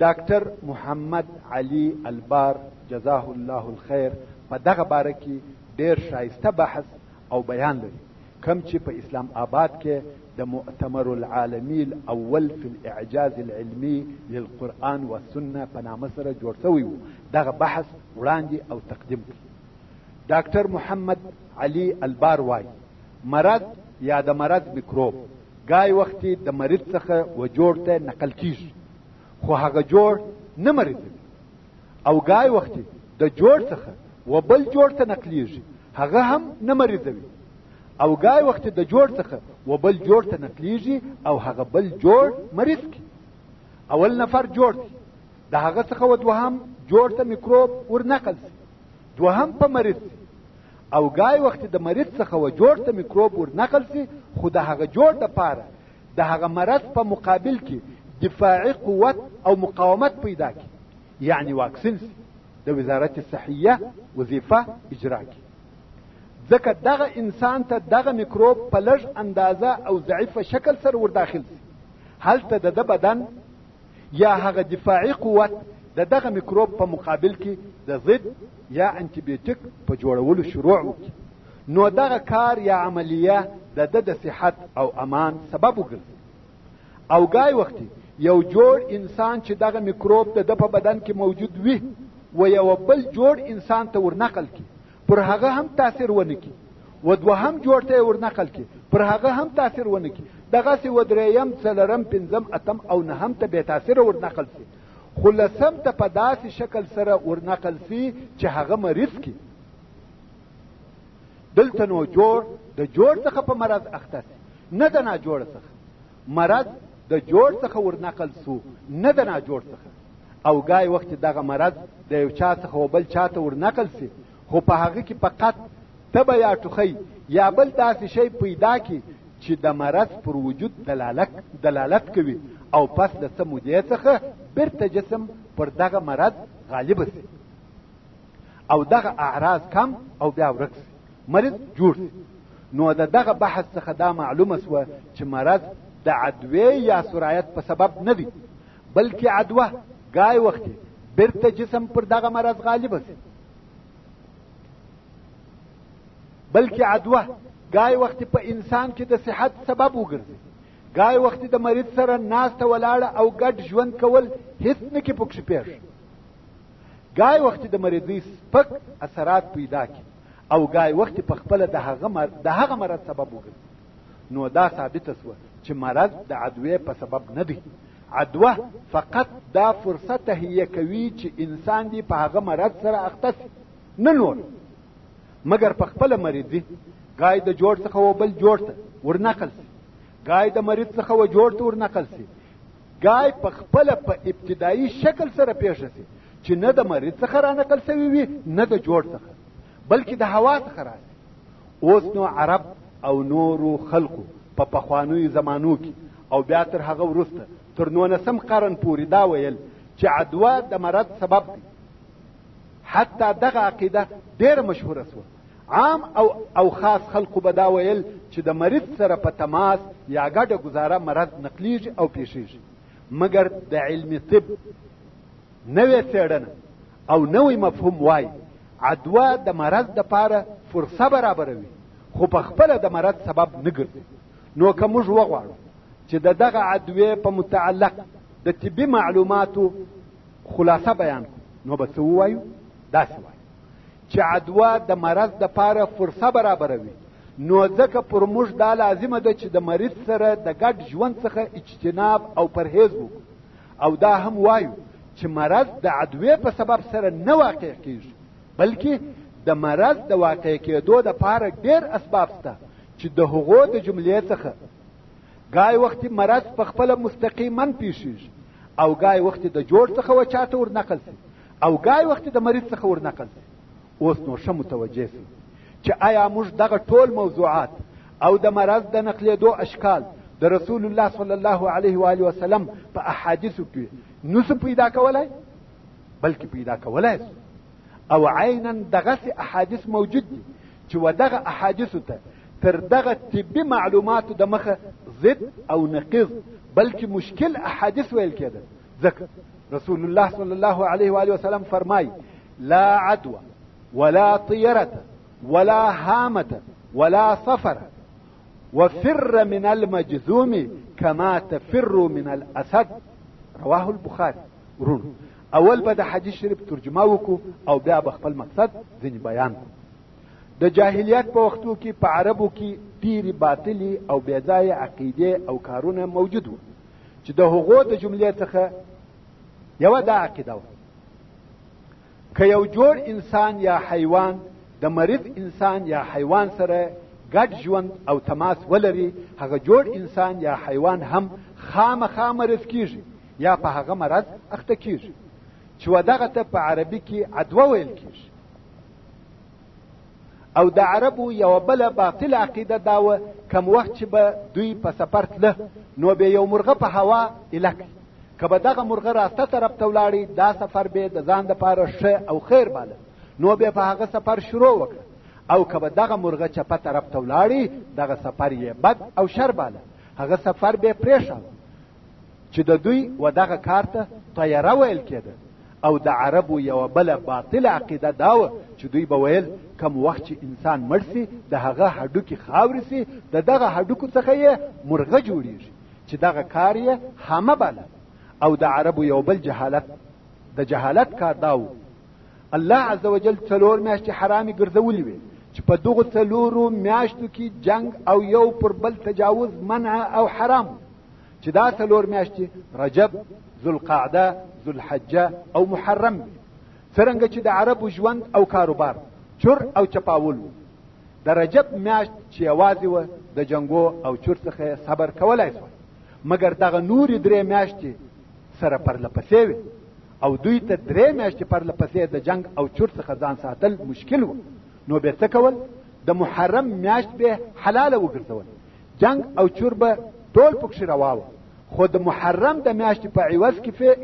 ډاکټر محمد علي البار جزاه الله الخير په دغه باره کې ډېر شایسته بحث او بیان لري کوم چې په اسلام آباد کې د مؤتمر العالمي الاول فی الاعجاز العلمي للقرآن والسنه په نامه سره جوړ شوی وو دغه بحث وړاندې او تقدیم کړ ډاکټر محمد علي البار وای مرض یا د مرض میکروب ګای وختي د مریض څخه و جوړ ته نقل کیږي خو هغه جوړ نه مریض او ګای وخت د جوړ څخه و بل جوړ ته نقلیږي هغه هم نه مریضوي او ګای وخت د جوړ څخه و بل جوړ ته نقلیږي او هغه بل جوړ مریض کی اول نفر جوړ کی د هغه څخه و دوهم جوړ ته میکروب ورنقل سي دوهم په مریض سي او ګای وخت د مریض څخه و جوړ ته میکروب ورنقل سي خو د هغه جوړ د پاره د هغه مرض په مقابل کې دفاعي قوت او مقاومت پیدا کی یعنی واکسین سی د وزارت صحیه وظیفه اجرا کی ځکه دغه انسان ته دغه میکروب په لږ اندازه او ضعیف شکل سره ور داخل سی هلته د د بدن یا هغه دفاعي قوت د دغه میکروب په مقابل کې د ضد یا انټي بیوټیک په جوړولو شروع وکړي نو دغه کار یا عملیه د ده د صحت او امان سبب وګرځي او ګای وختي یو جوړ انسان چې دغه میکروب د ده په بدن کې موجود وي و یو بل جوړ انسان ته ورنقل کی پر هغه هم تاثیر ونه کی و دوهم جوړ ته ورنقل کی پر هغه هم تاثیر ونه کی دغه سی و دریم څلرم پنځم اتم او نهم ته به تاثیر ورنقل سی خلصم ته په داسې شکل سره ورنقل سی چې هغه مریض کی دلته نو جوړ د جوړ څخه په مرض اخته سي نه د ناجوړ څخه مرض د جوړ څخه ورنقل سو نه د ناجوړ څخه او ګای وخت دغه مرض د یو چا څخه وبل چاته ورنقل سي خو په هغه کې فقط تبه یا ټوخی یا بل داسې شی پیدا کی چې د مرض پر وجود دلالت دلالت کوي او پس له څه مودې څخه بیرته جسم پر دغه مرض غالب سي او دغه اعراض کم او بیا ورک سي مرض جوړ سي نو د دغه بحث څخه دا معلومه سوه چې مرض د عدوې یا سرایت په سبب نه دی بلکې عدوه ګای وخت بیرته جسم پر دغه مرض غالب سي بلکې عدوه ګای وخت په انسان کې د صحت سبب وګرځي ګای وخت د مریض سره ناسته ولاړه او ګډ ژوند کول هیڅ نه کې پکښې پیښ ګای وخت د مریضۍ سپک اثرات پیدا کی او ګای وخت په خپل د هغه مر... د هغه مرض سبب وګرځي نو دا ثابت سو چې مرض د عدوې په سبب نه دی عدوه فقط دا فرصت تهیه کوي چې انسان دی په هغه مرض سره اخته سي نه نور مګر په خپل مریضي ګای د جوړ څخه و بل جوړ ته ورنقل سي ګای د مریض څخه و جوړ ته ورنقل سي ګای په خپل په ابتدایي شکل سره پیښه سي چې نه د مریض څخه را نقل سوی وي نه د جوړ څخه بلکې د هوا څخه راځي اوس نو عرب او نورو خلقو په پخوانیو زمانو کې او بیا تر هغه وروسته تر نولسم قرن پورې دا ویل چې عدوه د مرض سبب دی حتی دغه عقیده ډېره مشهوره سوه عام او او خاص خلکو به دا ویل چې د مریض سره په تماس یا ګډه گزاره مرض نقلیږي او پیښیږي مګر د علم طب نوې څېړنه او نوې مفهوم وای عدوا د مرض د پاره فرصه برابروي خو په خپل د مرض سبب نه ګرځي نو که موږ وغواړو چې د دغه عدوې په متعلق د طبي معلوماتو خلاصه بیان کړو نو به څه ووایو داسې وایو چې عدوا د مرض د پاره فرصه برابروي نو ځکه پر موږ دا لازمه ده چې د مریض سره د ګډ ژوند څخه اجتناب او پرهیز وکړو او دا هم وایو چې مرض د عدوې په سبب سره نه واقع کیږي بلکې د مرض د واقع کېدو د پاره ډېر اسباب شته چې د هغو د جملې څخه ګای وخت مرض په خپل مستقیما پیښیږي او ګای وخت د جوړ څخه وچاته ور نقل شي او ګای وخت د مریض څخه ورنقل شي اوس نو ښه متوجه شي چې آیا موږ دغه ټول موضوعات او د مرض د نقلېدو اشکال د رسول الله صلی الله علیه و علیه وسلم په احادیثو کې نسو پیدا کولای بلکې پیدا کولای او عینا دغه احادیث موجود دي چې ودغه احادیثو ته تر دغه طبي معلوماتو د مخه ضد او نقیض بلکې مشکل احادیث ویل کېدل ځکه رسول الله صلی الله علیه و آله وسلم فرمای لا عدوى ولا طيرة ولا هامة ولا صفر وفر من المجذوم كما تفر من الأسد رواه البخاري ورونو اول به د حدیث شریف ترجمه وکړو او بیا به خپل مقصد ځینې بیان کړو د جاهلیت په وختو کې په عربو کې ډېرې باطلې او بېځایه عقیدې او کارونه موجود وو چې د هغو د جملې څخه یوه دا عقیده وه که یو جوړ انسان یا حیوان د مریض انسان یا حیوان سره ګډ ژوند او تماس ولري هغه جوړ انسان یا حیوان هم خامخا مرض کیږي یا په هغه مرض اخته کیږي چې ودغه ته په عربي کې عدوه ویل کیږي او د عربو یوه بله باطله عقیده دا وه کم وخت چې به دوی په سفر تله نو به یو مرغه په هوا ایله کړي که به دغه مرغه راسته طرف ته ولاړی دا سفر به د ځان دپاره ښه او خیر باله نو به په هغه سفر شروع وکړه او که به دغه مرغه چپه طرف ته ولاړی دغه سفر یې بد او شر باله هغه سفر به پرېښاوه چې د دوی و دغه کار ته طیره ویل کېده او د عربو یوه بله باطله عقیده دا وه چې دوی به ویل کم وخت چې انسان مړ سي د هغه هډوکي خاورې سي د دغه هډوکو څخه یې مرغه جوړیږي چې دغه کار یې همه بله او د عربو یو بل جهالت د جهالت کار دا و الله عزوجل څلور میاشتې حرامې ګرځولې وي چې په دغو څلورو میاشتو کې جنگ او یو پر بل تجاوز منع او حرام چې دا څلور میاشتې رجب ذوالقعده ذوالحجه او محرم دي څرنګه چې د عربو ژوند او کاروبار چور او چپاول و د رجب میاشت چې یوازې وه د جنګو او چور څخه صبر کولای سو مګر دغه نورې درې میاشتې سره پرله پسې وي او دوی ته درې میاشتې پرله پسې د جنګ او چور څخه ځان ساتل مشکل و نو به څه کول د محرم میاشت به حلاله وګرځول جنګ او چور به ټول پکښې روا وه خو د محرم د میاشتې په عوض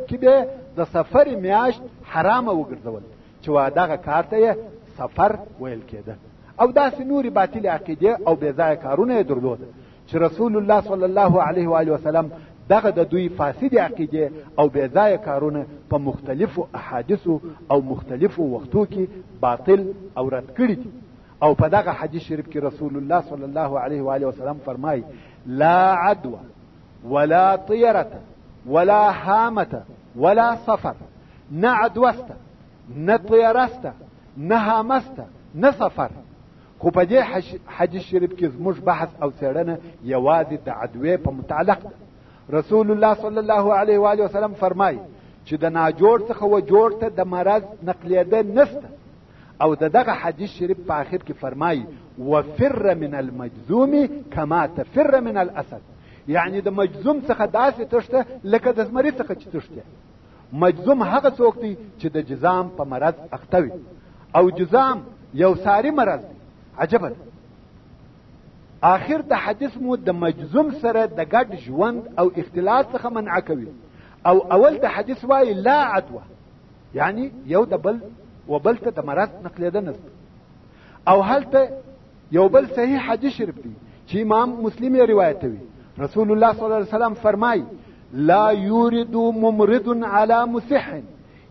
کې به د سفر میاشت حرامه وګرځول چې دغه کار ته یې سفر ویل کېده او داسې نورې باطلې عقیدې او بېځایه کارونه یې درلوده چې رسول الله صلی الله علیه و علیه وسلم دغه د دوی فاسد عقیده او بې ځایه کارونه په مختلفو احادیثو او مختلفو وختو کې باطل او رد کړي دي او په دغه حدیث شریف کې رسول الله صلی الله علیه و علیه وسلم فرمایي لا عدوى ولا طيرة ولا هامة ولا صفر نه عدوسته نه طيرسته نه هامسته نه صفر خو په دې حدیث شریف کې زموږ بحث او څېړنه یوازې د عدوې په متعلق ده رسول الله صلی الله علیه و علیه وسلم فرمایي چې د ناجوړ څخه و جوړ ته د مرض نقلېده نسته او د دغه حدیث شریف په آخر کې فرمایي وفر من المجذوم کما تفر من الاسد یعنی د مجذوم څخه داسې تښته لکه د زمري څخه چې تښته مجزوم هغه څوک دی چې د جزام په مرض اخته وي او جزام یو ساری مرض دی عجبه ده آخر د حدیث مو د مجزوم سره د ګډ ژوند او اختلاط څخه منع کوي او اول د حدیث وایي لا عدوه یعنی یو د بل و بل ته د مرض نقلېده نسته او هلته یو بل صحیح حدیث شریف دی چې امام مسلم یې روایتوي رسول الله صلی الله علیه وسلم فرمای لا یورد ممرض علی مسح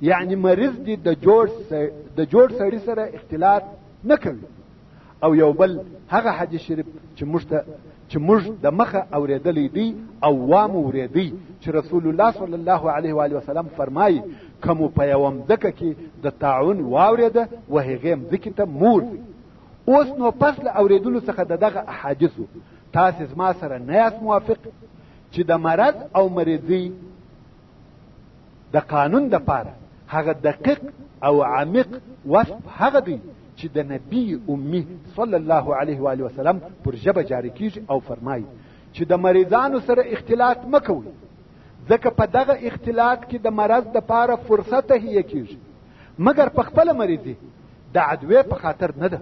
یعنی مریض دی د جوړ د جوړ سړی سره اختلاط نه کوي او یو بل هغه حدیث شریف چې موږ ته چې موږ د مخه اوریدلې دی او وام اوریدي چې رسول الله صلی الله علیه و علیه وسلم فرمایي کوم په یوم ځکه کې د طاعون واوریده و هغه ځکه ته مور دی اوس نو پس له اورېدلو څخه د دغه احادیثو تاسې زما سره نه یاست موافق چې د مرض او مریضۍ د قانون د پاره هغه دقیق او عمیق وصف هغه دی چې د نبی امي صلی الله علیه و علیه وسلم پر ژبه جاری کیږي او فرمایي چې د مریضانو سره اختلاط مکوئ ځکه په دغه اختلاط کې د مرض د پاره فرصت تهیه کیږي مګر په خپل مریضي د عدوې په خاطر نه ده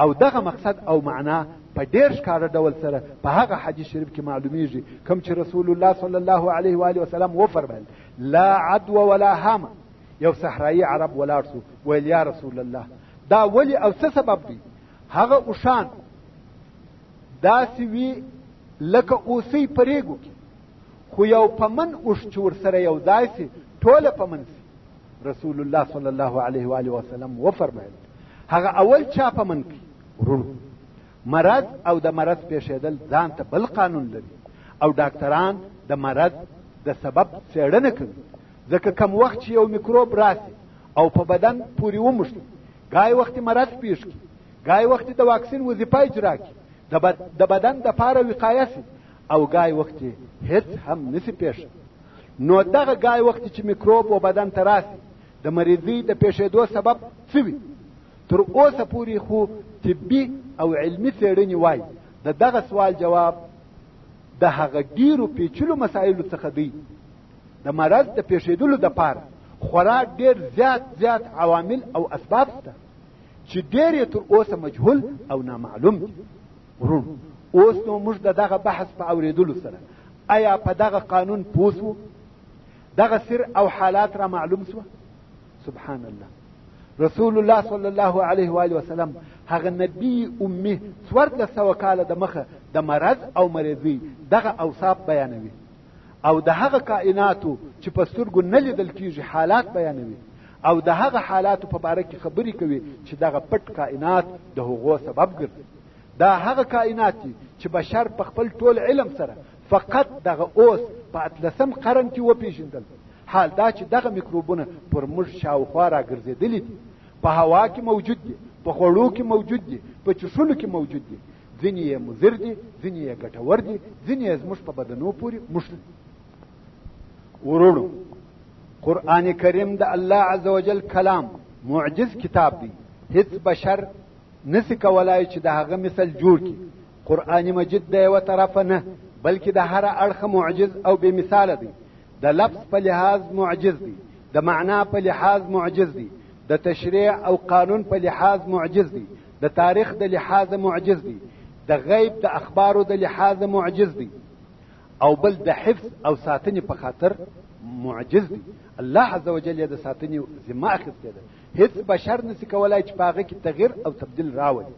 او دغه مقصد او معنا په ډیر ښکاره ډول سره په هغه حدیث شریف کې معلومیږي کوم چې رسول الله صلی الله علیه و آله وسلم وفرمایل لا عدو ولا هام یو صحرایی عرب ولاړ سو ویل یا رسول الله دا ولی او څه سبب دی هغه اوشان داسې وی لکه اوسی پرېږو کې خو یو په من اوښ چې ورسره یو ځای سي ټوله په من سي رسول الله صلی الله علیه و آله وسلم وفرمایل هغه اول چا په من کې ورونو مرض او د مرض پیښېدل ځان ته بل قانون لري او ډاکټران د مرض د سبب څېړنه کوي ځکه کم وخت چې یو میکروب راسي او په بدن پورې وموښتي ګای وخت مرض پیښ کی ګای وخت د واکسین وظیفه اجرا کی د بدن د پاره وقایه سي او ګای وخت هیڅ هم نسی پیښ نو دغه ګای وخت چې میکروب و بدن ته راسي د مریضي د پیښېدو سبب څه وي تر اوسه پورې خو طبي او علمي څېړنې وایي د دغه سوال جواب د هغه ډیرو پیچلو مسایلو څخه دی د مرض د پیښېدلو د پاره خورا ډیر زیات زیات عوامل او اسباب شته چې ډیر یې تر اوسه مجهول او نامعلوم دي ورور اوس نو موږ د دغه بحث په اوریدلو سره آیا په دغه قانون پوه سو دغه سر او حالات را معلوم سو سبحان الله رسول الله صلی الله علیه و آله وسلم هغه نبی امه څوارلس سوه کاله د مخه د مرض او مریضۍ دغه اوصاف بیانوي او د هغه کائناتو چې په سترګو نه لیدل کیږي حالات بیانوي او د هغه حالاتو په باره کې خبرې کوي چې دغه پټ کائنات د هغو سبب ګرځي دا هغه کائنات دي چې بشر په خپل ټول علم سره فقط دغه اوس په اتلسم قرن کې وپیژندل حال دا چې دغه میکروبونه پر موږ شاوخوا راګرځېدلي دي په هوا کې موجود دي په خوړو کې موجود دي په چښلو کې موجود دي ځینې یې مضر دي ځینې یې ګټور دي ځینې یې زموږ په بدنو پورې موږ ورونو قرآن کریم د الله عز وجل کلام معجز کتاب دی هیڅ بشر نسی کولای چې د هغه مثل جوړ کړي قرآن مجید د یوه طرفه نه بلکې د هر اړخه معجز او بې مثاله دی د لفظ په لحاظ معجز دی د معنا په لحاظ معجز دی د تشریع او قانون په لحاظ معجز دی د تاریخ د لحاظه معجز دی د غیب د اخبارو د لحاظه معجز دی او بل د حفظ او ساتنې په خاطر معجز دی الله عز وجل یې د ساتنې ذمه اخیستې ده هیڅ بشر نسی کولای چې پاغه کې تغییر او تبدیل راولي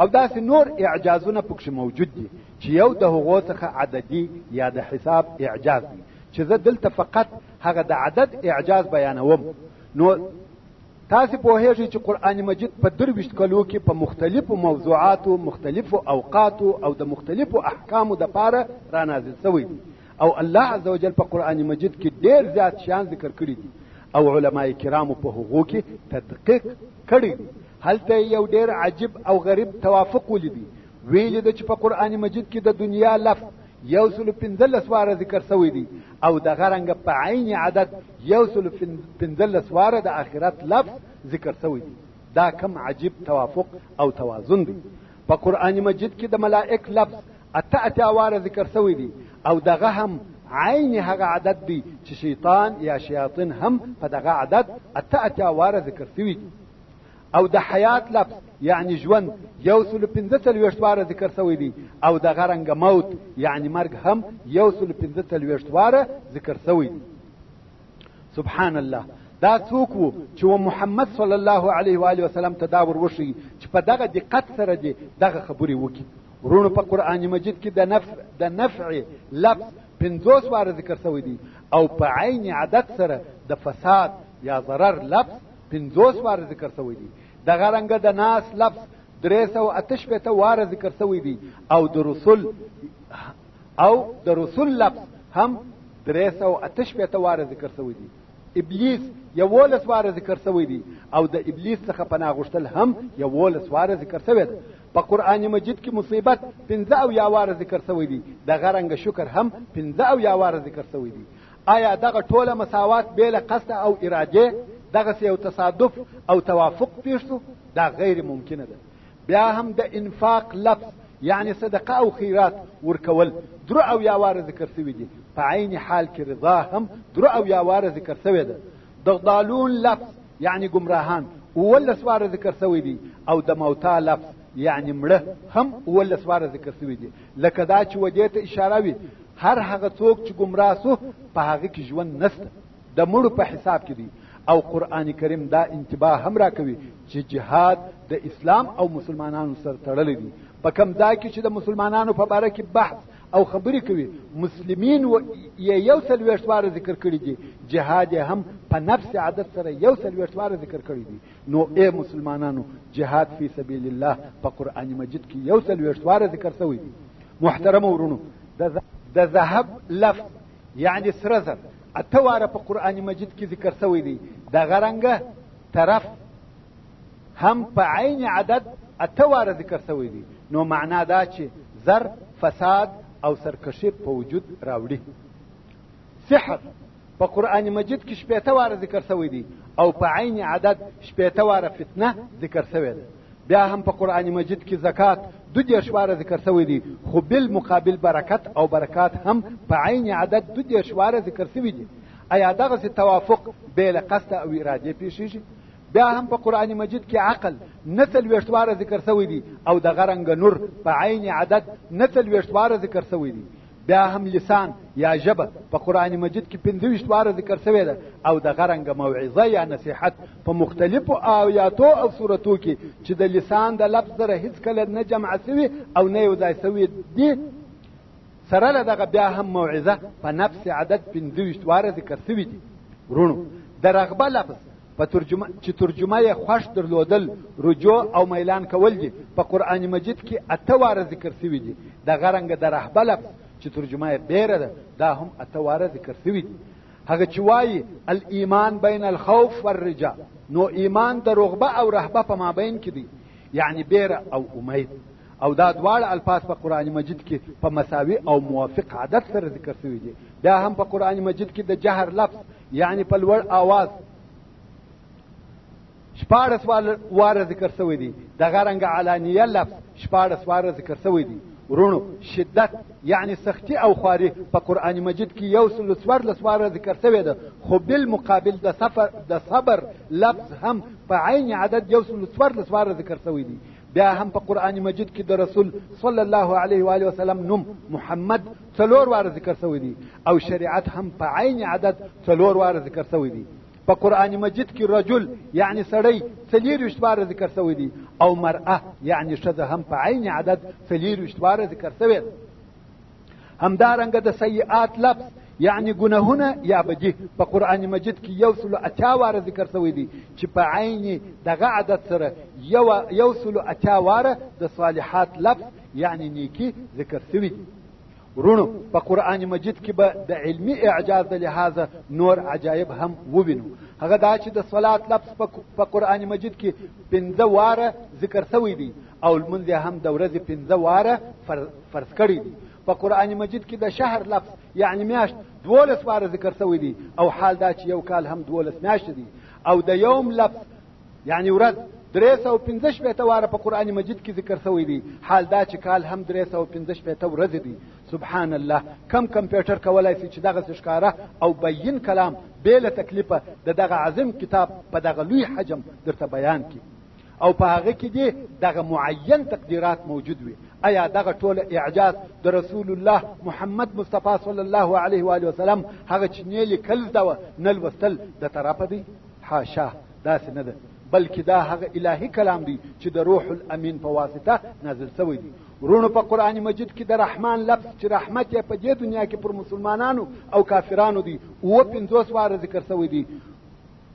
او داسې نور اعجازونه پکښې موجود دي چې یو د هغو څخه عددي یا د حساب اعجاز دی چې زه دلته فقط هغه د عدد اعجاز بیانوم نو تاسو په هیږي چې قران مجید په درويشت کلو کې په مختلفو موضوعاتو مختلفو اوقاتو او د مختلفو احکامو د پاره را نازل شوی دی او الله عزوجل په قران مجید کې ډیر زیات شان ذکر کړی دي او علما کرامو په هغو کې تدقیق کړی دی هلته یو ډیر عجیب او غریب توافق ولیدي ویل د چې په قران مجید کې د دنیا لفظ یو سل پنځلس واره ذکر سوی دی او د غرنګ په عین عدد یو سل پنځلس واره د اخرت لفظ ذکر سوی دی دا کم عجیب توافق او توازن دی په قران مجید کې د ملائک لفظ اته اته واره ذکر سوی دی او دغه هم عین هغه عدد دی چې شیطان یا شیاطین هم په دغه عدد اته اته واره ذکر سوی دی او د حیات لفظ یعنی ژوند یو سل پنځه څلوېښت واره ذکر شوی دی او د غرنګ موت یعنی مرګ هم یو سل پنځه څلوېښت واره ذکر شوی دی سبحان الله دا څوک وو چې و محمد صلی الله علیه و علیه وسلم ته دا وروښي چې په دغه دقت سره دی دغه خبرې وکړي ورونو په قران مجید کې د نفع د نفع لفظ پنځوس واره ذکر شوی دی او په عین عدد سره د فساد یا ضرر لفظ پنځوس واره ذکر شوی دی دغه رنګه د ناس لفظ درې سوه اته شپېته واره ذکر شوی دی او د رسول او د رسول لفظ هم درې سوه اته شپېته واره ذکر شوی دی ابلیس یوولس واره ذکر شوی دی او د ابلیس څخه پناه غوښتل هم یوولس واره ذکر شوی دی په قران مجید کې مصیبت 15 او یا واره ذکر شوی دی د غرنګ شکر هم 15 او یا واره ذکر شوی دی آیا دغه ټوله مساوات بې له قصد او ارادې دغسې یو تصادف او توافق پېښ شو دا غیر ممکنه ده بیا هم د انفاق لفظ یعنی صدقه او خیرات ورکول درو او یا واره ذکر سوی دي په عین حال کې رضا هم درو او یا واره ذکر سوی ده د ضالون لفظ یعنی گمراهان ولس واره ذکر سوی دي او د موتا لفظ یعنی مړه هم ولس واره ذکر سوی دي لکه دا چې ودې ته اشاره وي هر هغه څوک چې ګمراه سو په هغه کې ژوند نسته د مړو په حساب کې دی او قران کریم دا انتباه هم راکوي چې جهاد د اسلام او مسلمانانو سره تړلی دی په کم ځای کې چې د مسلمانانو په باره کې بحث او خبرې کوي مسلمین و یې یو څلوېښت واره ذکر کړي دي جهاد هم په نفس عدد سره یو څلوېښت واره ذکر کړي دي نو اې مسلمانانو جهاد فی سبیل الله په قران مجید کې یو څل ویشت واره ذکر شوی دی محترم ورونو د ذهب لفظ یعنی سره زر اته واره په قران مجید کې ذکر شوی دی د غرنګه طرف هم په عین عدد اته واره ذکر شوی دی نو معنا دا چې زر فساد او سرکشي په وجود راوړي سحر په قران مجید کې شپېته واره ذکر شوی دی او په عین عدد شپېته واره فتنه ذکر شوی دی بیا هم په قران مجید کې زکات دو دیرش واره ذکر شوی دی خو بل مقابل برکت او برکات هم په عین عدد دو دیرش واره ذکر شوی دی ایا دغه څه توافق بل قصد او اراده پیښیږي بیا هم په قران مجید کې عقل نسل ویشتواره ذکر شوی دی او د غرنګ نور په عین عدد نسل ویشتواره ذکر شوی دی بیا هم لسان یا ژبه په قران مجید کې 25 واره ذکر شوی ده او د غرنګ موعظه یا نصیحت په مختلفو آیاتو او سورتو کې چې د لسان د لفظ سره هیڅ کله نه جمع شوی او نه یو ځای شوی دی سره له دغه بیا هم موعظه په نفس عدد 25 واره ذکر شوی دی ورونو د رغبه لفظ په ترجمه چې ترجمه یې خوښ درلودل رجوع او میلان کول دي په قرآن مجید کې اته واره ذکر شوي دي د غرنګه د رهبه لفظ چې ترجمه یې بیره ده دا هم اته واره ذکر شوي دي هغه چې وایي الایمان بین الخوف والرجاء نو ایمان د رغبه او رهبه په مابین کې دی یعنی بیره او امید او دا دواړه الفاظ په قران مجید کې په مساوي او موافق عدد سره ذکر شوي دي دا هم په قران مجید کې د جهر لفظ یعنی په لوړ आवाज شپارس واره ذکر شوی دی د غرنګ علانیه لفظ شپارس واره ذکر شوی دی ورونو شدت یعنی سختی او خواري په قران مجید کې یو سل څوار لسواره ذکر شوی ده خو بل مقابل د سفر د صبر لفظ هم په عین عدد یو سل څوار لسواره ذکر شوی دی بیا هم په قران مجید کې د رسول صلی الله علیه و علیه وسلم نوم محمد څلور واره ذکر شوی دی او شریعت هم په عین عدد څلور واره ذکر شوی دی په قران مجید کې رجل یعنی سړی څلیرویشت واره ذکر شوی دی او مرأه یعنی ښځه هم په عین عدد څلیرویشت واره ذکر شوی دی همدارنګه د سیئات لفظ یعنی ګناهونه یا بدی په قران مجید کې یو سل اچا واره ذکر شوی دی چې په عین دغه عدد سره یو یو سل اچا واره د صالحات لفظ یعنی نیکی ذکر شوی دی ورونو په قران مجید کې به د علمی اعجاز د لحاظه نور عجایب هم ووینو هغه دا چې د صلات لفظ په قران مجید کې پنځه واره ذکر شوی دی او لمونځ هم د ورځې پنځه واره فرض کړی دی په قران مجید کې د شهر لفظ یعنی میاشت دولس واره ذکر شوی دی او حال دا چې یو کال هم دولس میاشت دی او د یوم لفظ یعنی ورځ 315 پته واره په قران مجید کې ذکر شوی دی حال دا چې کال هم 315 پته ورځ دی سبحان الله کم کمپیوټر کولای شي چې دغه ښکارا او بیان کلام بلا تکلیفه د دغه عظیم کتاب په دغه لوی حجم درته بیان کړي او په هغه کې دي دغه معین تقدیرات موجود وي ایا دغه ټول اعجاز د رسول الله محمد مصطفی صلی الله علیه و علیه وسلم هغه چې نه لیکل دا نه لوستل د طرفه دی حاشا داسې نه ده بلکې دا هغه الهي کلام دی چې د روح الامین په واسطه نازل شوی دی ورونو په قران مجید کې د رحمان لفظ چې رحمت یې په دې دنیا کې پر مسلمانانو او کافرانو دی او پنځوس واره ذکر شوی دی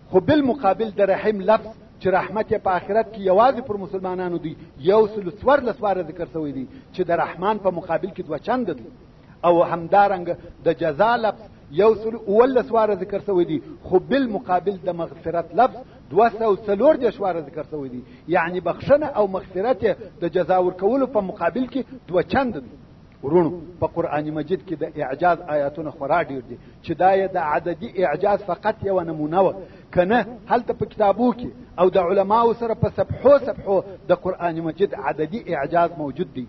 خو بل مقابل د رحیم لفظ چې رحمت یې په آخرت کې یوازې پر مسلمانانو دی یو سل څوارلس واره ذکر شوی دی چې د رحمان په مقابل کې دوه چنده دی او همدارنګه د جزا لفظ یو سل اوولس واره ذکر شوی دی خو بالمقابل د مغفرت لفظ دوه سوه څلور دېرش واره ذکر شوی دی یعنی بخښنه او مغفرت د جزا ورکولو په مقابل کې دوه چند دی ورونو په قرآن مجید کې د اعجاز آیاتونه خورا ډیر دي چې دا یې د عددي اعجاز فقط یوه نمونه وه که نه هلته په کتابو کې او د علماو سره په صفحو صفحو د قرآن مجید عددي اعجاز موجود دی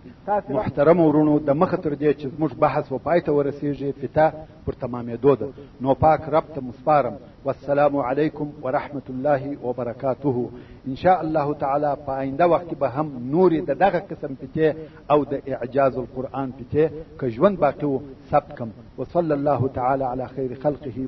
محترم ورونو د مخه تر دې چې زموږ بحث و پای ته ورسېږي فتا پر تمامېدو ده نو پاک رب ته مسپارم والسلام علیکم ورحمة الله وبرکاته ان شاء الله تعالی په آینده وخت به هم نورې د دغه قسم فتې او د اعجاز القرآن پته که ژوند باقی وو ثبت کم وصلی الله تعالی علی خیر خلقه